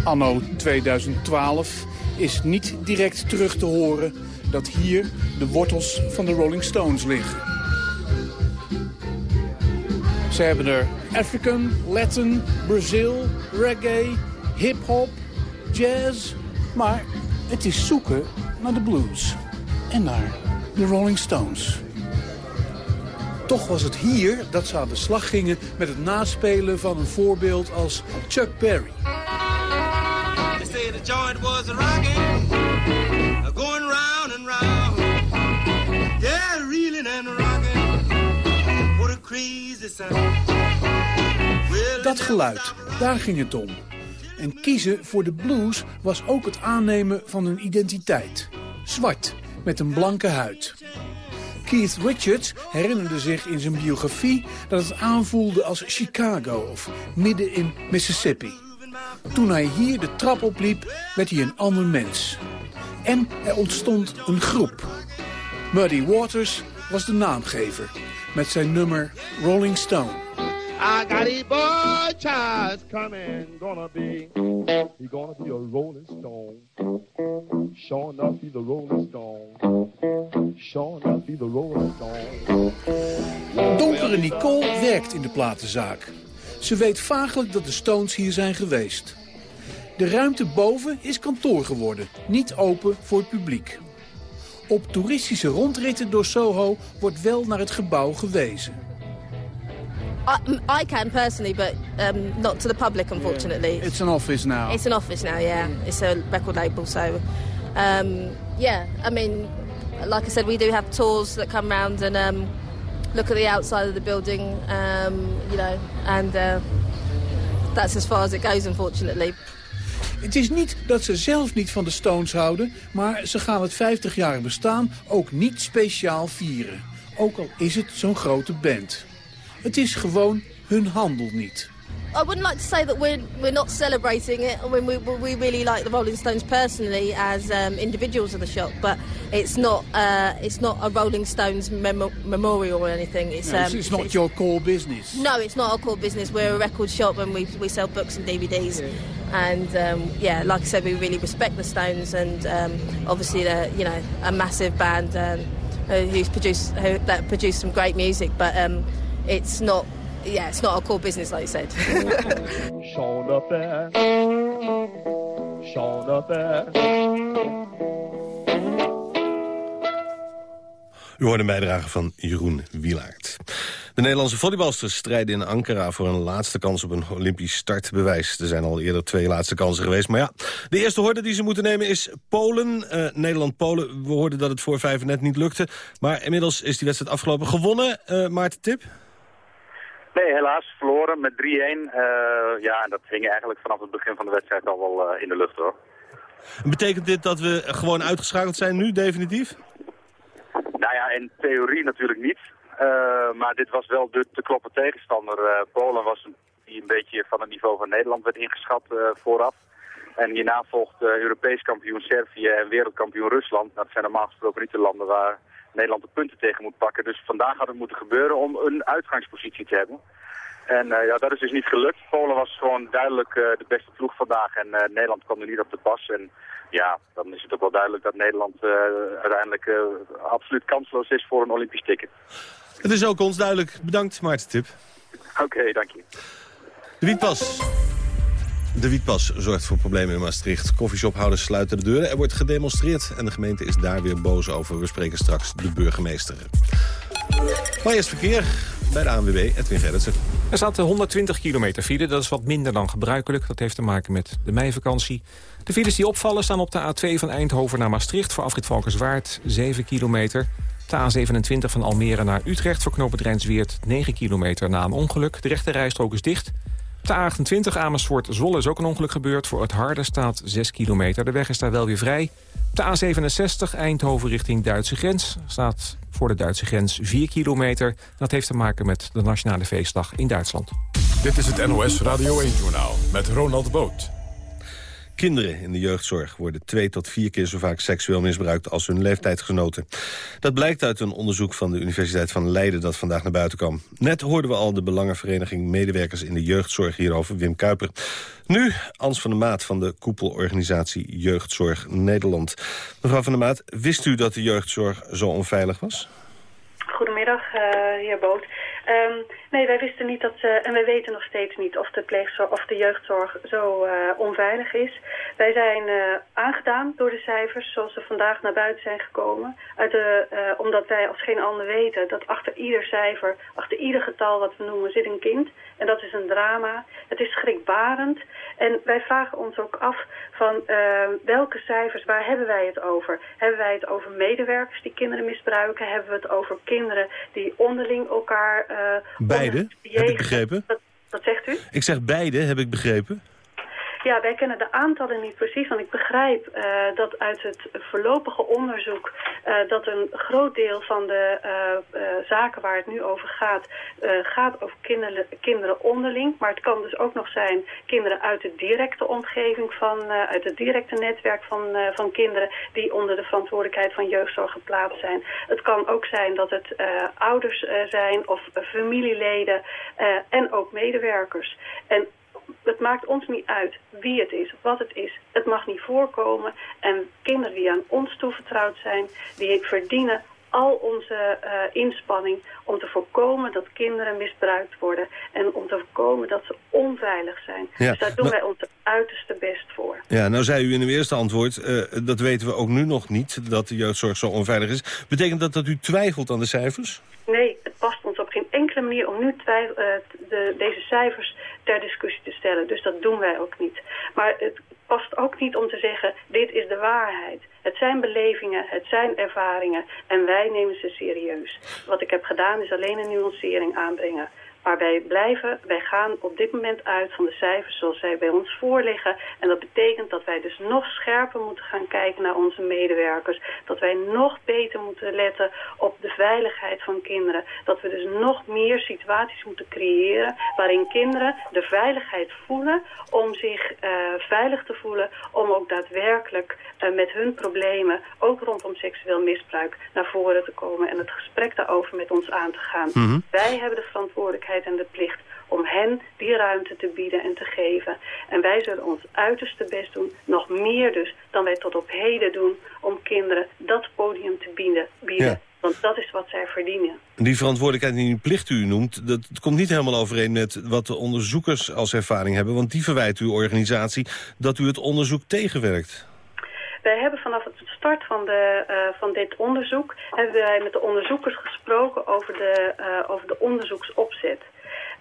Anno 2012 is niet direct terug te horen dat hier de wortels van de Rolling Stones liggen. Ze hebben er African, Latin, Brazil, reggae, hip-hop, jazz. Maar het is zoeken naar de blues en naar de Rolling Stones. Toch was het hier dat ze aan de slag gingen met het naspelen van een voorbeeld als Chuck Berry. They say the joint was rocking, going round and round. Yeah, reeling and rocking, what a crazy sound. Dat geluid, daar ging het om. En kiezen voor de blues was ook het aannemen van een identiteit. Zwart, met een blanke huid. Keith Richards herinnerde zich in zijn biografie dat het aanvoelde als Chicago of midden in Mississippi. Toen hij hier de trap opliep, werd hij een ander mens. En er ontstond een groep. Muddy Waters was de naamgever, met zijn nummer Rolling Stone. I got a boy child coming, gonna be, he gonna be a rolling stone. Sure enough, he's a rolling stone. Sure enough, he's a rolling stone. Donkere Nicole werkt in de platenzaak. Ze weet vaaglijk dat de Stones hier zijn geweest. De ruimte boven is kantoor geworden, niet open voor het publiek. Op toeristische rondritten door Soho wordt wel naar het gebouw gewezen. I, I can personally, but um, not to the public, unfortunately. It's an office now. It's an office now, yeah. It's a record label, so um, yeah. I mean, like I said, we do have tours that come round and um, look at the outside of the building, um, you know, and uh, that's as far as it goes, unfortunately. Het is niet dat ze zelf niet van de Stones houden, maar ze gaan het 50-jarig bestaan ook niet speciaal vieren. Ook al is het zo'n grote band. Het is gewoon hun handel niet. I wouldn't like to say that we're we're not celebrating it. I mean, we we really like the Rolling Stones personally as um, individuals of the shop, but it's not uh, it's not a Rolling Stones memo memorial or anything. It's, No, um, it's, it's not your core business. No, it's not our core business. We're a record shop and we we sell books and DVDs. And um, yeah, like I said, we really respect the Stones and um, obviously they're you know a massive band um, who- who's produced who, that produced some great music, but um, it's not. Yeah, it's not our core business, like you said. Sean up there. Sean up there. U hoort een bijdrage van Jeroen Wielaert. De Nederlandse volleybalsters strijden in Ankara voor een laatste kans op een Olympisch startbewijs. Er zijn al eerder twee laatste kansen geweest. Maar ja, de eerste horde die ze moeten nemen is Polen. Eh, Nederland-Polen. We hoorden dat het voor vijf net niet lukte. Maar inmiddels is die wedstrijd afgelopen. Gewonnen, Eh Maarten Tip? Nee, helaas verloren met 3-1. Eh, ja, en dat hing eigenlijk vanaf het begin van de wedstrijd al wel eh, in de lucht hoor. Betekent dit dat we gewoon uitgeschakeld zijn nu, definitief? Nou ja, in theorie natuurlijk niet. Eh, maar dit was wel de te kloppen tegenstander. Polen was een, die een beetje van het niveau van Nederland werd ingeschat eh, vooraf. En hierna volgt Europees kampioen Servië en wereldkampioen Rusland. Dat zijn normaal gesproken niet de landen waar Nederland de punten tegen moet pakken. Dus vandaag had het moeten gebeuren om een uitgangspositie te hebben. En eh, ja, dat is dus niet gelukt. Polen was gewoon duidelijk eh, de beste ploeg vandaag en eh, Nederland kwam er niet op de pas. En ja, dan is het ook wel duidelijk dat Nederland uiteindelijk absoluut kansloos is voor een Olympisch ticket. Het is ook ons duidelijk. Bedankt, Maarten Tip. Oké, dank je. De Wietpas. De Wietpas zorgt voor problemen in Maastricht. Koffieshophouders sluiten de deuren. Er wordt gedemonstreerd en de gemeente is daar weer boos over. We spreken straks de burgemeester. Maar eerst verkeer bij de ANWB, Edwin Gerritsen. Er staat 120 kilometer file, dat is wat minder dan gebruikelijk. Dat heeft te maken met de meivakantie. De files die opvallen staan op de A2 van Eindhoven naar Maastricht... voor afrit Valkenswaard, 7 kilometer. De A27 van Almere naar Utrecht voor knooppunt Rijnsweert... 9 kilometer na een ongeluk. De rechte rijstrook is dicht. De A28 Amersfoort-Zwolle is ook een ongeluk gebeurd. Voor het Harde staat 6 kilometer. De weg is daar wel weer vrij. De A67 Eindhoven richting Duitse grens staat voor de Duitse grens 4 kilometer. Dat heeft te maken met de Nationale Feestdag in Duitsland. Dit is het NOS Radio 1-journaal met Ronald Boot. Kinderen in de jeugdzorg worden twee tot vier keer zo vaak seksueel misbruikt als hun leeftijdsgenoten. Dat blijkt uit een onderzoek van de Universiteit van Leiden dat vandaag naar buiten kwam. Net hoorden we al de Belangenvereniging Medewerkers in de Jeugdzorg hierover, Wim Kuiper. Nu Ans van der Maat van de koepelorganisatie Jeugdzorg Nederland. Mevrouw van der Maat, wist u dat de jeugdzorg zo onveilig was? Goedemiddag, eh, heer Boot. Ehm, nee, wij wisten niet dat ze, en wij weten nog steeds niet of de, pleegzorg, of de jeugdzorg zo eh, onveilig is. Wij zijn eh, aangedaan door de cijfers zoals ze vandaag naar buiten zijn gekomen. Uit de, eh, omdat wij als geen ander weten dat achter ieder cijfer, achter ieder getal wat we noemen, zit een kind. En dat is een drama. Het is schrikbarend. En wij vragen ons ook af van eh, welke cijfers, waar hebben wij het over? Hebben wij het over medewerkers die kinderen misbruiken? Hebben we het over kinderen die onderling elkaar... eh, Beide, heb ik begrepen. Wat, wat zegt u? Ik zeg beide, heb ik begrepen. Ja, wij kennen de aantallen niet precies, want ik begrijp uh, dat uit het voorlopige onderzoek uh, dat een groot deel van de uh, zaken waar het nu over gaat, gaat over kinderen, kinderen onderling. Maar het kan dus ook nog zijn kinderen uit de directe omgeving van, uit het directe netwerk van, van kinderen die onder de verantwoordelijkheid van jeugdzorg geplaatst zijn. Het kan ook zijn dat het ouders zijn of familieleden en ook medewerkers. En het maakt ons niet uit wie het is, wat het is. Het mag niet voorkomen. En kinderen die aan ons toevertrouwd zijn, die verdienen al onze uh, inspanning om te voorkomen dat kinderen misbruikt worden. En om te voorkomen dat ze onveilig zijn. Ja, dus daar doen wij ons uiterste best voor. Ja, nou zei u in uw eerste antwoord, uh, dat weten we ook nu nog niet, dat de jeugdzorg zo onveilig is. Betekent dat dat u twijfelt aan de cijfers? Nee, het past ons op geen enkele manier om nu twijf, uh, de, deze cijfers ter discussie te stellen. Dus dat doen wij ook niet. Maar het past ook niet om te zeggen, dit is de waarheid. Het zijn belevingen, het zijn ervaringen en wij nemen ze serieus. Wat ik heb gedaan is alleen een nuancering aanbrengen. Maar wij blijven, wij gaan op dit moment uit van de cijfers zoals zij bij ons voorliggen. En dat betekent dat wij dus nog scherper moeten gaan kijken naar onze medewerkers. Dat wij nog beter moeten letten op de veiligheid van kinderen. Dat we dus nog meer situaties moeten creëren waarin kinderen de veiligheid voelen om zich uh, veilig te voelen. Om ook daadwerkelijk uh, met hun problemen, ook rondom seksueel misbruik, naar voren te komen. En het gesprek daarover met ons aan te gaan. Mm -hmm. Wij hebben de verantwoordelijkheid en de plicht om hen die ruimte te bieden en te geven. En wij zullen ons uiterste best doen, nog meer dus dan wij tot op heden doen... om kinderen dat podium te bieden. bieden. Ja. Want dat is wat zij verdienen. Die verantwoordelijkheid die die plicht u noemt... dat komt niet helemaal overeen met wat de onderzoekers als ervaring hebben. Want die verwijt uw organisatie dat u het onderzoek tegenwerkt. Wij hebben vanaf het van, de, uh, van dit onderzoek... hebben wij met de onderzoekers gesproken over de, uh, over de onderzoeksopzet.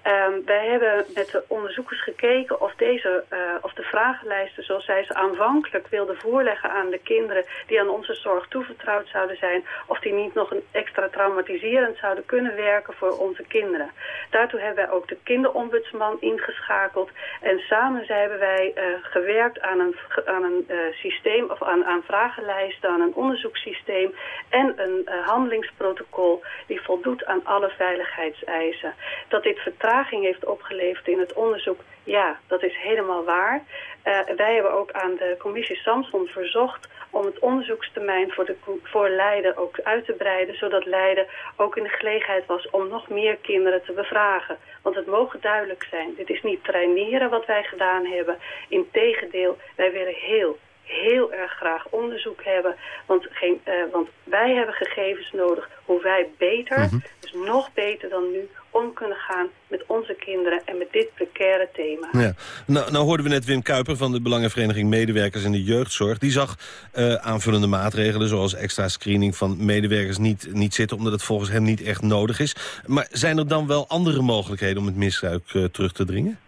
Um, wij hebben met de onderzoekers gekeken of, deze, uh, of de vragenlijsten zoals zij ze aanvankelijk wilden voorleggen aan de kinderen die aan onze zorg toevertrouwd zouden zijn, of die niet nog een extra traumatiserend zouden kunnen werken voor onze kinderen. Daartoe hebben wij ook de kinderombudsman ingeschakeld en samen hebben wij uh, gewerkt aan een, aan een uh, systeem of aan, aan vragenlijsten, aan een onderzoekssysteem en een handelingsprotocol die voldoet aan alle veiligheidseisen. Dat dit vertrouwen vertraging heeft opgeleverd in het onderzoek, ja, dat is helemaal waar. Uh, wij hebben ook aan de commissie Samson verzocht om het onderzoekstermijn voor, de, voor Leiden ook uit te breiden, zodat Leiden ook in de gelegenheid was om nog meer kinderen te bevragen. Want het mogen duidelijk zijn, dit is niet traineren wat wij gedaan hebben. Integendeel, wij willen heel, heel erg graag onderzoek hebben. Want, geen, uh, want wij hebben gegevens nodig hoe wij beter, mm -hmm. dus nog beter dan nu, om kunnen gaan met onze kinderen en met dit precaire thema. Ja. Nou, nou hoorden we net Wim Kuiper van de Belangenvereniging Medewerkers in de Jeugdzorg. Die zag uh, aanvullende maatregelen zoals extra screening van medewerkers niet, niet zitten... omdat het volgens hem niet echt nodig is. Maar zijn er dan wel andere mogelijkheden om het misbruik uh, terug te dringen?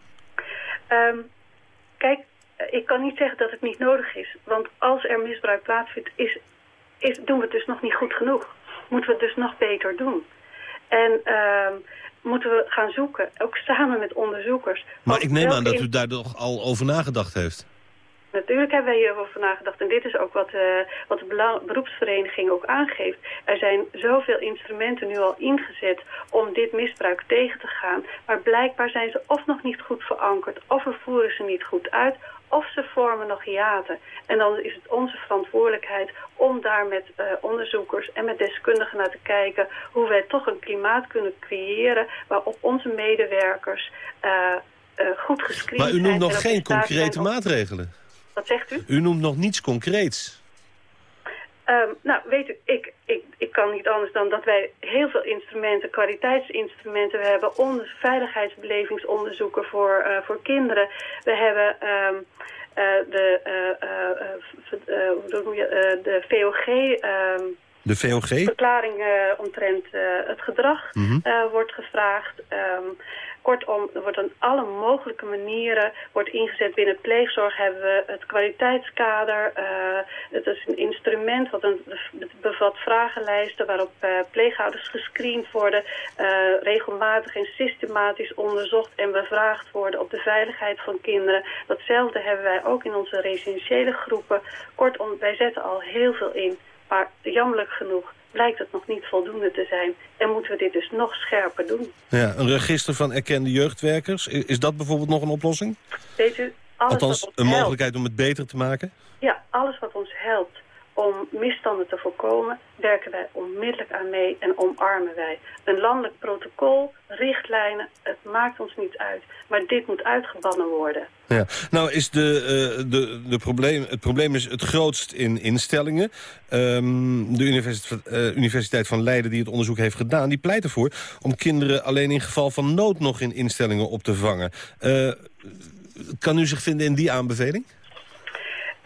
Um, kijk, ik kan niet zeggen dat het niet nodig is. Want als er misbruik plaatsvindt, is, is, doen we het dus nog niet goed genoeg. Moeten we het dus nog beter doen. En... Uh, moeten we gaan zoeken, ook samen met onderzoekers. Maar ik neem aan dat u daar toch al over nagedacht heeft? Natuurlijk hebben wij hierover nagedacht. En dit is ook wat, uh, wat de beroepsvereniging ook aangeeft. Er zijn zoveel instrumenten nu al ingezet om dit misbruik tegen te gaan. Maar blijkbaar zijn ze of nog niet goed verankerd, of we voeren ze niet goed uit, of ze vormen nog hiaten. En dan is het onze verantwoordelijkheid om daar met uh, onderzoekers en met deskundigen naar te kijken... hoe wij toch een klimaat kunnen creëren waarop onze medewerkers uh, uh, goed gescreend zijn. Maar u noemt nog geen concrete maatregelen. Wat zegt u? U noemt nog niets concreets. Um, nou, weet u, ik, ik, ik kan niet anders dan dat wij heel veel instrumenten, kwaliteitsinstrumenten, we hebben onder, veiligheidsbelevingsonderzoeken voor, uh, voor kinderen. We hebben um, uh, de, uh, de VOG... Um, de VOG? Verklaring omtrent het gedrag mm -hmm. wordt gevraagd. Kortom, er wordt op alle mogelijke manieren wordt ingezet. Binnen pleegzorg hebben we het kwaliteitskader. Uh, het is een instrument wat een, bevat vragenlijsten waarop uh, pleegouders gescreend worden. Uh, regelmatig en systematisch onderzocht en bevraagd worden op de veiligheid van kinderen. Datzelfde hebben wij ook in onze residentiële groepen. Kortom, wij zetten al heel veel in. Maar jammerlijk genoeg blijkt het nog niet voldoende te zijn. En moeten we dit dus nog scherper doen. Ja, een register van erkende jeugdwerkers, is dat bijvoorbeeld nog een oplossing? Weet u, alles Althans, wat ons een helpt, mogelijkheid om het beter te maken? Ja, alles wat ons helpt om misstanden te voorkomen, werken wij onmiddellijk aan mee en omarmen wij. Een landelijk protocol, richtlijnen, het maakt ons niet uit. Maar dit moet uitgebannen worden. Ja. Nou is de, uh, de, de probleem, het probleem is het grootst in instellingen. Um, de Universiteit, uh, Universiteit van Leiden die het onderzoek heeft gedaan... die pleit ervoor om kinderen alleen in geval van nood nog in instellingen op te vangen. Uh, kan u zich vinden in die aanbeveling?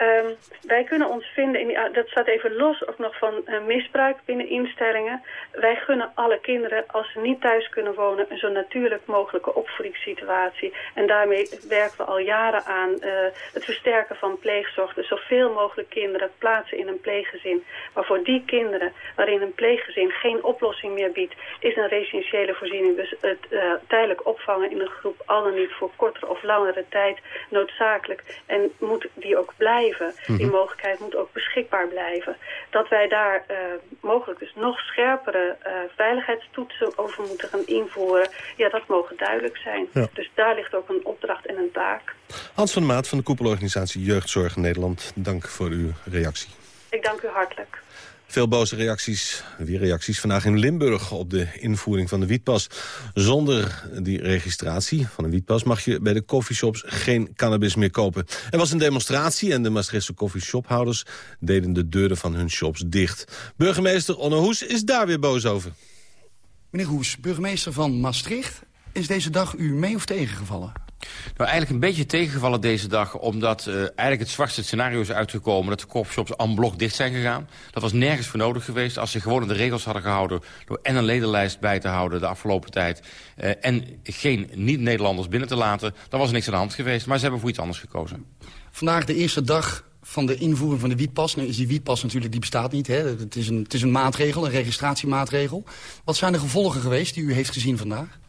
Um, wij kunnen ons vinden, in die, dat staat even los ook nog van uh, misbruik binnen instellingen. Wij gunnen alle kinderen, als ze niet thuis kunnen wonen, een zo natuurlijk mogelijke opvoedingssituatie. En daarmee werken we al jaren aan uh, het versterken van pleegzorg. Dus zoveel mogelijk kinderen plaatsen in een pleeggezin. Maar voor die kinderen waarin een pleeggezin geen oplossing meer biedt, is een residentiële voorziening, dus het uh, tijdelijk opvangen in een groep, al dan niet voor kortere of langere tijd, noodzakelijk. En moet die ook blijven. Die Mhm. mogelijkheid moet ook beschikbaar blijven. Dat wij daar uh, mogelijk dus nog scherpere uh, veiligheidstoetsen over moeten gaan invoeren. Ja, dat mogen duidelijk zijn. Ja. Dus daar ligt ook een opdracht en een taak. Hans van der Maat van de koepelorganisatie Jeugdzorg Nederland. Dank voor uw reactie. Ik dank u hartelijk. Veel boze reacties, weer reacties vandaag in Limburg op de invoering van de wietpas. Zonder die registratie van een wietpas mag je bij de coffeeshops geen cannabis meer kopen. Er was een demonstratie en de Maastrichtse coffeeshophouders deden de deuren van hun shops dicht. Burgemeester Onno Hoes is daar weer boos over. Meneer Hoes, burgemeester van Maastricht, is deze dag u mee of tegengevallen? Nou, eigenlijk een beetje tegengevallen deze dag... omdat uh, eigenlijk het zwartste scenario is uitgekomen... dat de coffeeshops en blok dicht zijn gegaan. Dat was nergens voor nodig geweest. Als ze gewoon de regels hadden gehouden... door en een ledenlijst bij te houden de afgelopen tijd... Uh, en geen niet-Nederlanders binnen te laten... dan was er niks aan de hand geweest. Maar ze hebben voor iets anders gekozen. Vandaag de eerste dag van de invoering van de wietpas. Nu is die wietpas natuurlijk, die bestaat niet. Hè? Het, is een, het is een maatregel, een registratiemaatregel. Wat zijn de gevolgen geweest die u heeft gezien vandaag?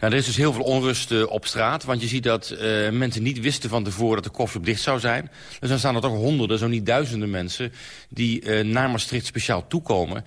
Nou, er is dus heel veel onrust uh, op straat. Want je ziet dat uh, mensen niet wisten van tevoren dat de koffieshop dicht zou zijn. Dus dan staan er toch honderden, zo niet duizenden mensen... die uh, naar Maastricht speciaal toekomen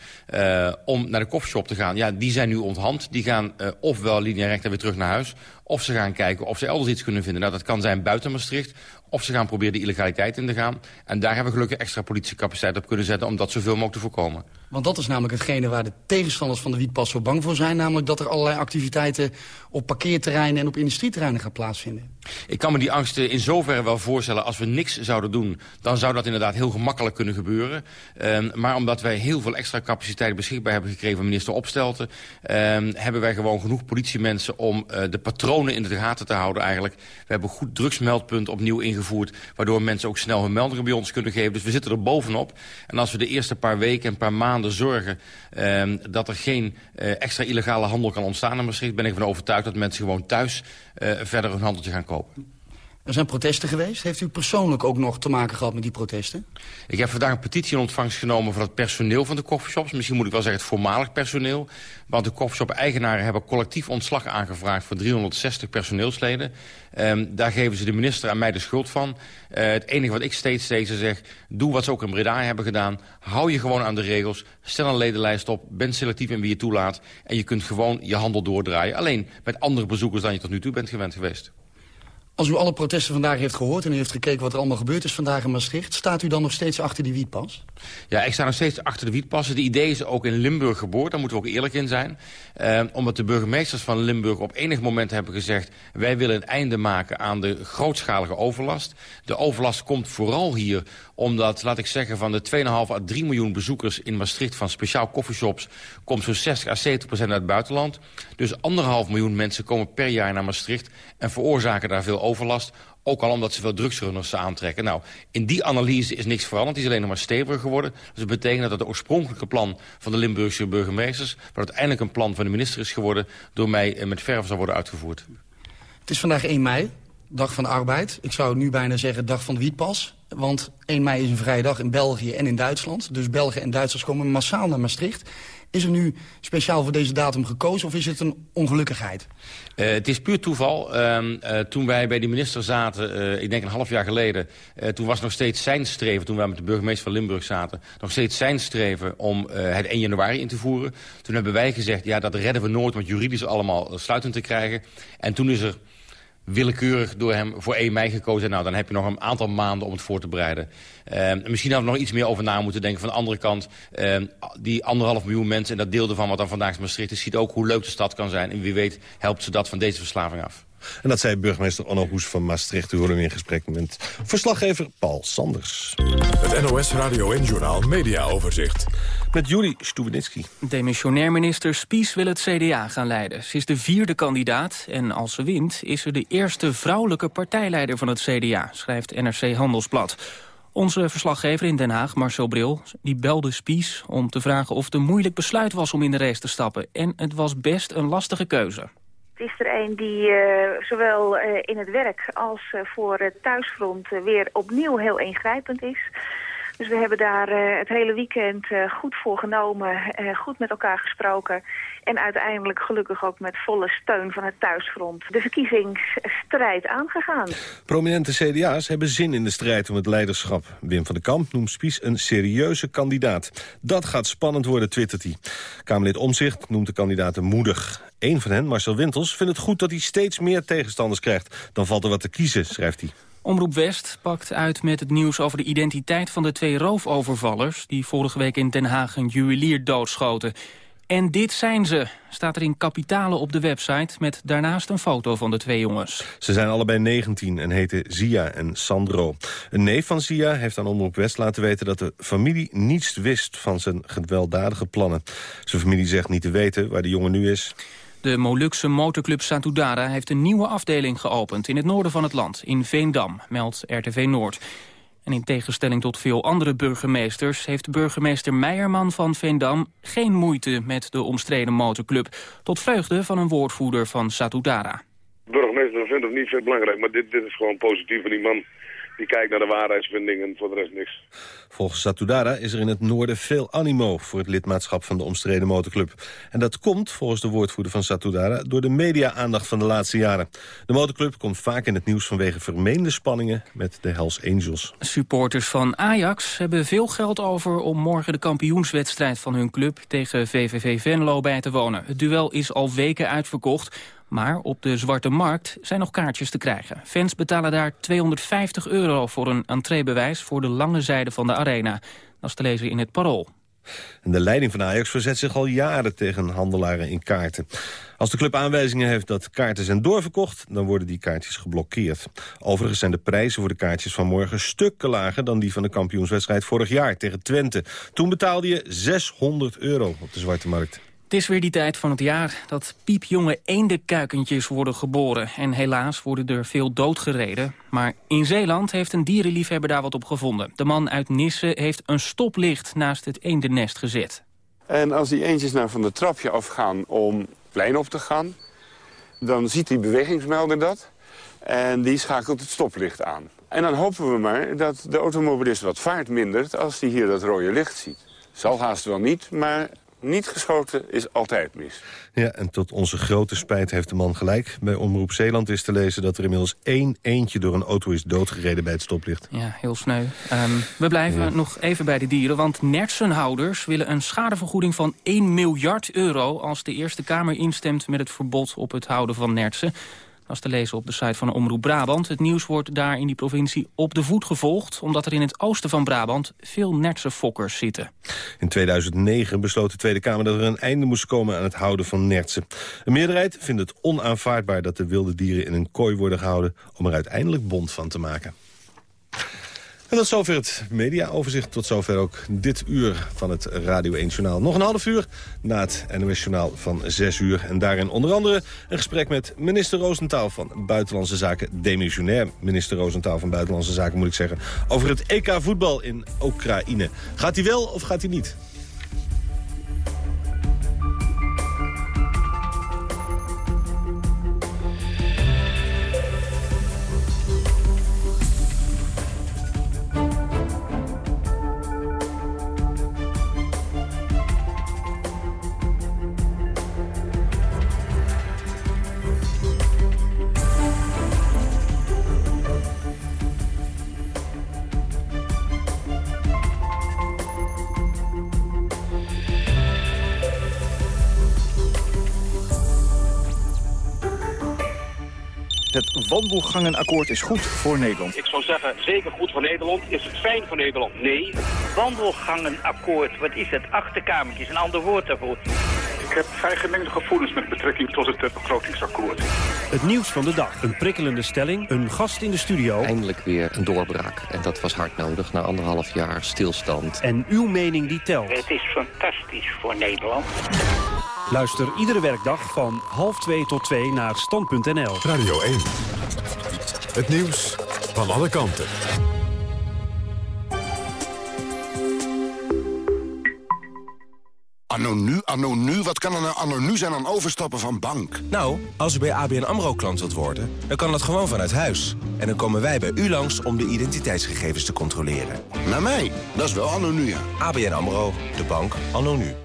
om naar de koffieshop te gaan. Ja, die zijn nu onthand. Die gaan ofwel linea recta weer terug naar huis... of ze gaan kijken of ze elders iets kunnen vinden. Nou, dat kan zijn buiten Maastricht of ze gaan proberen de illegaliteit in te gaan. En daar hebben we gelukkig extra politiecapaciteit op kunnen zetten... om dat zoveel mogelijk te voorkomen. Want dat is namelijk hetgene waar de tegenstanders van de wietpas zo bang voor zijn. Namelijk dat er allerlei activiteiten op parkeerterreinen en op industrieterreinen gaan plaatsvinden. Ik kan me die angst in zoverre wel voorstellen. Als we niks zouden doen, dan zou dat inderdaad heel gemakkelijk kunnen gebeuren. Um, maar omdat wij heel veel extra capaciteit beschikbaar hebben gekregen van minister Opstelten... Um, hebben wij gewoon genoeg politiemensen om uh, de in de gaten te houden eigenlijk. We hebben goed drugsmeldpunt opnieuw ingevoerd... waardoor mensen ook snel hun meldingen bij ons kunnen geven. Dus we zitten er bovenop. En als we de eerste paar weken en paar maanden zorgen... Um, dat er geen uh, extra illegale handel kan ontstaan in Maastricht... ben ik ervan overtuigd dat mensen gewoon thuis uh, verder hun handeltje gaan kopen. Er zijn protesten geweest. Heeft u persoonlijk ook nog te maken gehad met die protesten? Ik heb vandaag een petitie in ontvangst genomen van het personeel van de coffeeshops. Misschien moet ik wel zeggen het voormalig personeel. Want de coffeeshop-eigenaren hebben collectief ontslag aangevraagd voor 360 personeelsleden. Um, daar geven ze de minister en mij de schuld van. Uh, het enige wat ik steeds steeds zeg, doe wat ze ook in Breda hebben gedaan. Hou je gewoon aan de regels, stel een ledenlijst op, ben selectief in wie je toelaat. En je kunt gewoon je handel doordraaien. Alleen met andere bezoekers dan je tot nu toe bent gewend geweest. Als u alle protesten vandaag heeft gehoord en u heeft gekeken wat er allemaal gebeurd is vandaag in Maastricht... staat u dan nog steeds achter die wietpas? Ja, ik sta nog steeds achter de wietpassen. De idee is ook in Limburg geboord, daar moeten we ook eerlijk in zijn. Uh, omdat de burgemeesters van Limburg op enig moment hebben gezegd... wij willen een einde maken aan de grootschalige overlast. De overlast komt vooral hier omdat, laat ik zeggen, van de 2,5 à 3 miljoen bezoekers in Maastricht... van speciaal coffeeshops komt zo'n 60 à 70 procent uit het buitenland. Dus anderhalf miljoen mensen komen per jaar naar Maastricht... en veroorzaken daar veel overlast. Ook al omdat ze veel drugsrunners aantrekken. Nou, in die analyse is niks veranderd. Die is alleen nog maar steviger geworden. Dus dat betekent dat het oorspronkelijke plan van de Limburgse burgemeesters... wat uiteindelijk een plan van de minister is geworden... door mij met verf zal worden uitgevoerd. Het is vandaag 1 mei, dag van de arbeid. Ik zou nu bijna zeggen dag van de wietpas. Want 1 mei is een vrije dag in België en in Duitsland. Dus Belgen en Duitsers komen massaal naar Maastricht. Is er nu speciaal voor deze datum gekozen of is het een ongelukkigheid? Uh, het is puur toeval. Uh, uh, toen wij bij de minister zaten, uh, ik denk een half jaar geleden... toen was nog steeds zijn streven, toen wij met de burgemeester van Limburg zaten... nog steeds zijn streven om het 1 januari in te voeren. Toen hebben wij gezegd, ja, dat redden we nooit... want juridisch allemaal sluitend te krijgen. En toen is er willekeurig door hem voor 1 mei gekozen. Nou, dan heb je nog een aantal maanden om het voor te bereiden. Uh, misschien hadden we nog iets meer over na moeten denken. Van de andere kant, uh, die anderhalf miljoen mensen... en dat deel ervan wat dan vandaag is Maastricht is... ziet ook hoe leuk de stad kan zijn. En wie weet helpt ze dat van deze verslaving af. En dat zei burgemeester Onno Hoes van Maastricht. U hoorde hem in gesprek met verslaggever Paul Sanders. Het NOS Radio en Journaal Media Overzicht. Met Juri Stubenitski. Demissionair minister Spies wil het CDA gaan leiden. Ze is de vierde kandidaat en als ze wint is ze de eerste vrouwelijke partijleider van het CDA, schrijft NRC Handelsblad. Onze verslaggever in Den Haag, Marcel Bril, die belde Spies om te vragen of het een moeilijk besluit was om in de race te stappen. En het was best een lastige keuze. Het is er een die uh, zowel uh, in het werk als uh, voor het thuisfront weer opnieuw heel ingrijpend is. Dus we hebben daar uh, het hele weekend uh, goed voor genomen, uh, goed met elkaar gesproken. En uiteindelijk gelukkig ook met volle steun van het thuisfront de verkiezingsstrijd aangegaan. Prominente CDA's hebben zin in de strijd om het leiderschap. Wim van den Kamp noemt Spies een serieuze kandidaat. Dat gaat spannend worden, twittert hij. Kamerlid Omzicht noemt de kandidaten moedig. Eén van hen, Marcel Wintels, vindt het goed dat hij steeds meer tegenstanders krijgt. Dan valt er wat te kiezen, schrijft hij. Omroep West pakt uit met het nieuws over de identiteit van de twee roofovervallers... die vorige week in Den Haag een juwelier doodschoten. En dit zijn ze, staat er in kapitalen op de website... met daarnaast een foto van de twee jongens. Ze zijn allebei 19 en heten Zia en Sandro. Een neef van Zia heeft aan Omroep West laten weten... dat de familie niets wist van zijn gewelddadige plannen. Zijn familie zegt niet te weten waar de jongen nu is... De Molukse motorclub Satudara heeft een nieuwe afdeling geopend... in het noorden van het land, in Veendam, meldt RTV Noord. En in tegenstelling tot veel andere burgemeesters... heeft burgemeester Meijerman van Veendam geen moeite met de omstreden motorclub... tot vreugde van een woordvoerder van Satudara. Burgemeester vindt het niet zo belangrijk, maar dit, dit is gewoon positief van die man die kijkt naar de waarheidsvinding en voor de rest niks. Volgens Satudara is er in het noorden veel animo voor het lidmaatschap van de omstreden motorclub. En dat komt, volgens de woordvoerder van Satudara, door de media-aandacht van de laatste jaren. De motorclub komt vaak in het nieuws vanwege vermeende spanningen met de Hells Angels. Supporters van Ajax hebben veel geld over om morgen de kampioenswedstrijd van hun club tegen VVV Venlo bij te wonen. Het duel is al weken uitverkocht. Maar op de zwarte markt zijn nog kaartjes te krijgen. Fans betalen daar 250 euro voor een entreebewijs voor de lange zijde van de arena. Dat is te lezen in het Parool. En de leiding van Ajax verzet zich al jaren tegen handelaren in kaarten. Als de club aanwijzingen heeft dat kaarten zijn doorverkocht... dan worden die kaartjes geblokkeerd. Overigens zijn de prijzen voor de kaartjes van morgen stukken lager... dan die van de kampioenswedstrijd vorig jaar tegen Twente. Toen betaalde je 600 euro op de zwarte markt. Het is weer die tijd van het jaar dat piepjonge eendenkuikentjes worden geboren. En helaas worden er veel doodgereden. Maar in Zeeland heeft een dierenliefhebber daar wat op gevonden. De man uit Nisse heeft een stoplicht naast het eendennest gezet. En als die eendjes nou van het trapje afgaan om plein op te gaan... dan ziet die bewegingsmelder dat en die schakelt het stoplicht aan. En dan hopen we maar dat de automobilist wat vaart mindert als hij hier dat rode licht ziet. Zal haast wel niet, maar niet geschoten is altijd mis. Ja, en tot onze grote spijt heeft de man gelijk. Bij Omroep Zeeland is te lezen dat er inmiddels één eentje door een auto is doodgereden bij het stoplicht. Ja, heel sneu. Um, we blijven ja. nog even bij de dieren, want nertsenhouders willen een schadevergoeding van 1 miljard euro als de Eerste Kamer instemt met het verbod op het houden van nertsen. Dat is te lezen op de site van Omroep Brabant. Het nieuws wordt daar in die provincie op de voet gevolgd... omdat er in het oosten van Brabant veel nertse fokkers zitten. In 2009 besloot de Tweede Kamer dat er een einde moest komen aan het houden van nertsen. Een meerderheid vindt het onaanvaardbaar dat de wilde dieren in een kooi worden gehouden... om er uiteindelijk bond van te maken. En tot zover het mediaoverzicht. Tot zover ook dit uur van het Radio 1 Journaal. Nog een half uur na het NOS Journaal van 6 uur. En daarin onder andere een gesprek met minister Roosentaal van Buitenlandse Zaken. Demissionair minister Roosentaal van Buitenlandse Zaken moet ik zeggen. Over het EK voetbal in Oekraïne. Gaat hij wel of gaat hij niet? Wandelgangenakkoord is goed voor Nederland. Ik zou zeggen, zeker goed voor Nederland. Is het fijn voor Nederland? Nee. Wandelgangenakkoord, wat is het? Achterkamertje is een ander woord daarvoor. Ik heb vrij gemengde gevoelens met betrekking tot het begrotingsakkoord. Het nieuws van de dag. Een prikkelende stelling, een gast in de studio. Eindelijk weer een doorbraak. En dat was hard nodig na anderhalf jaar stilstand. En uw mening die telt. Het is fantastisch voor Nederland. Luister iedere werkdag van half 2 tot 2 naar stand.nl. Radio 1. Het nieuws van alle kanten. Anno nu, anno nu, wat kan er nou anno nu zijn aan overstappen van bank? Nou, als u bij ABN AMRO klant wilt worden, dan kan dat gewoon vanuit huis. En dan komen wij bij u langs om de identiteitsgegevens te controleren. Naar mij? Dat is wel anno nu, ja. ABN AMRO, de bank anno nu.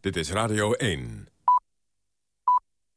Dit is Radio 1.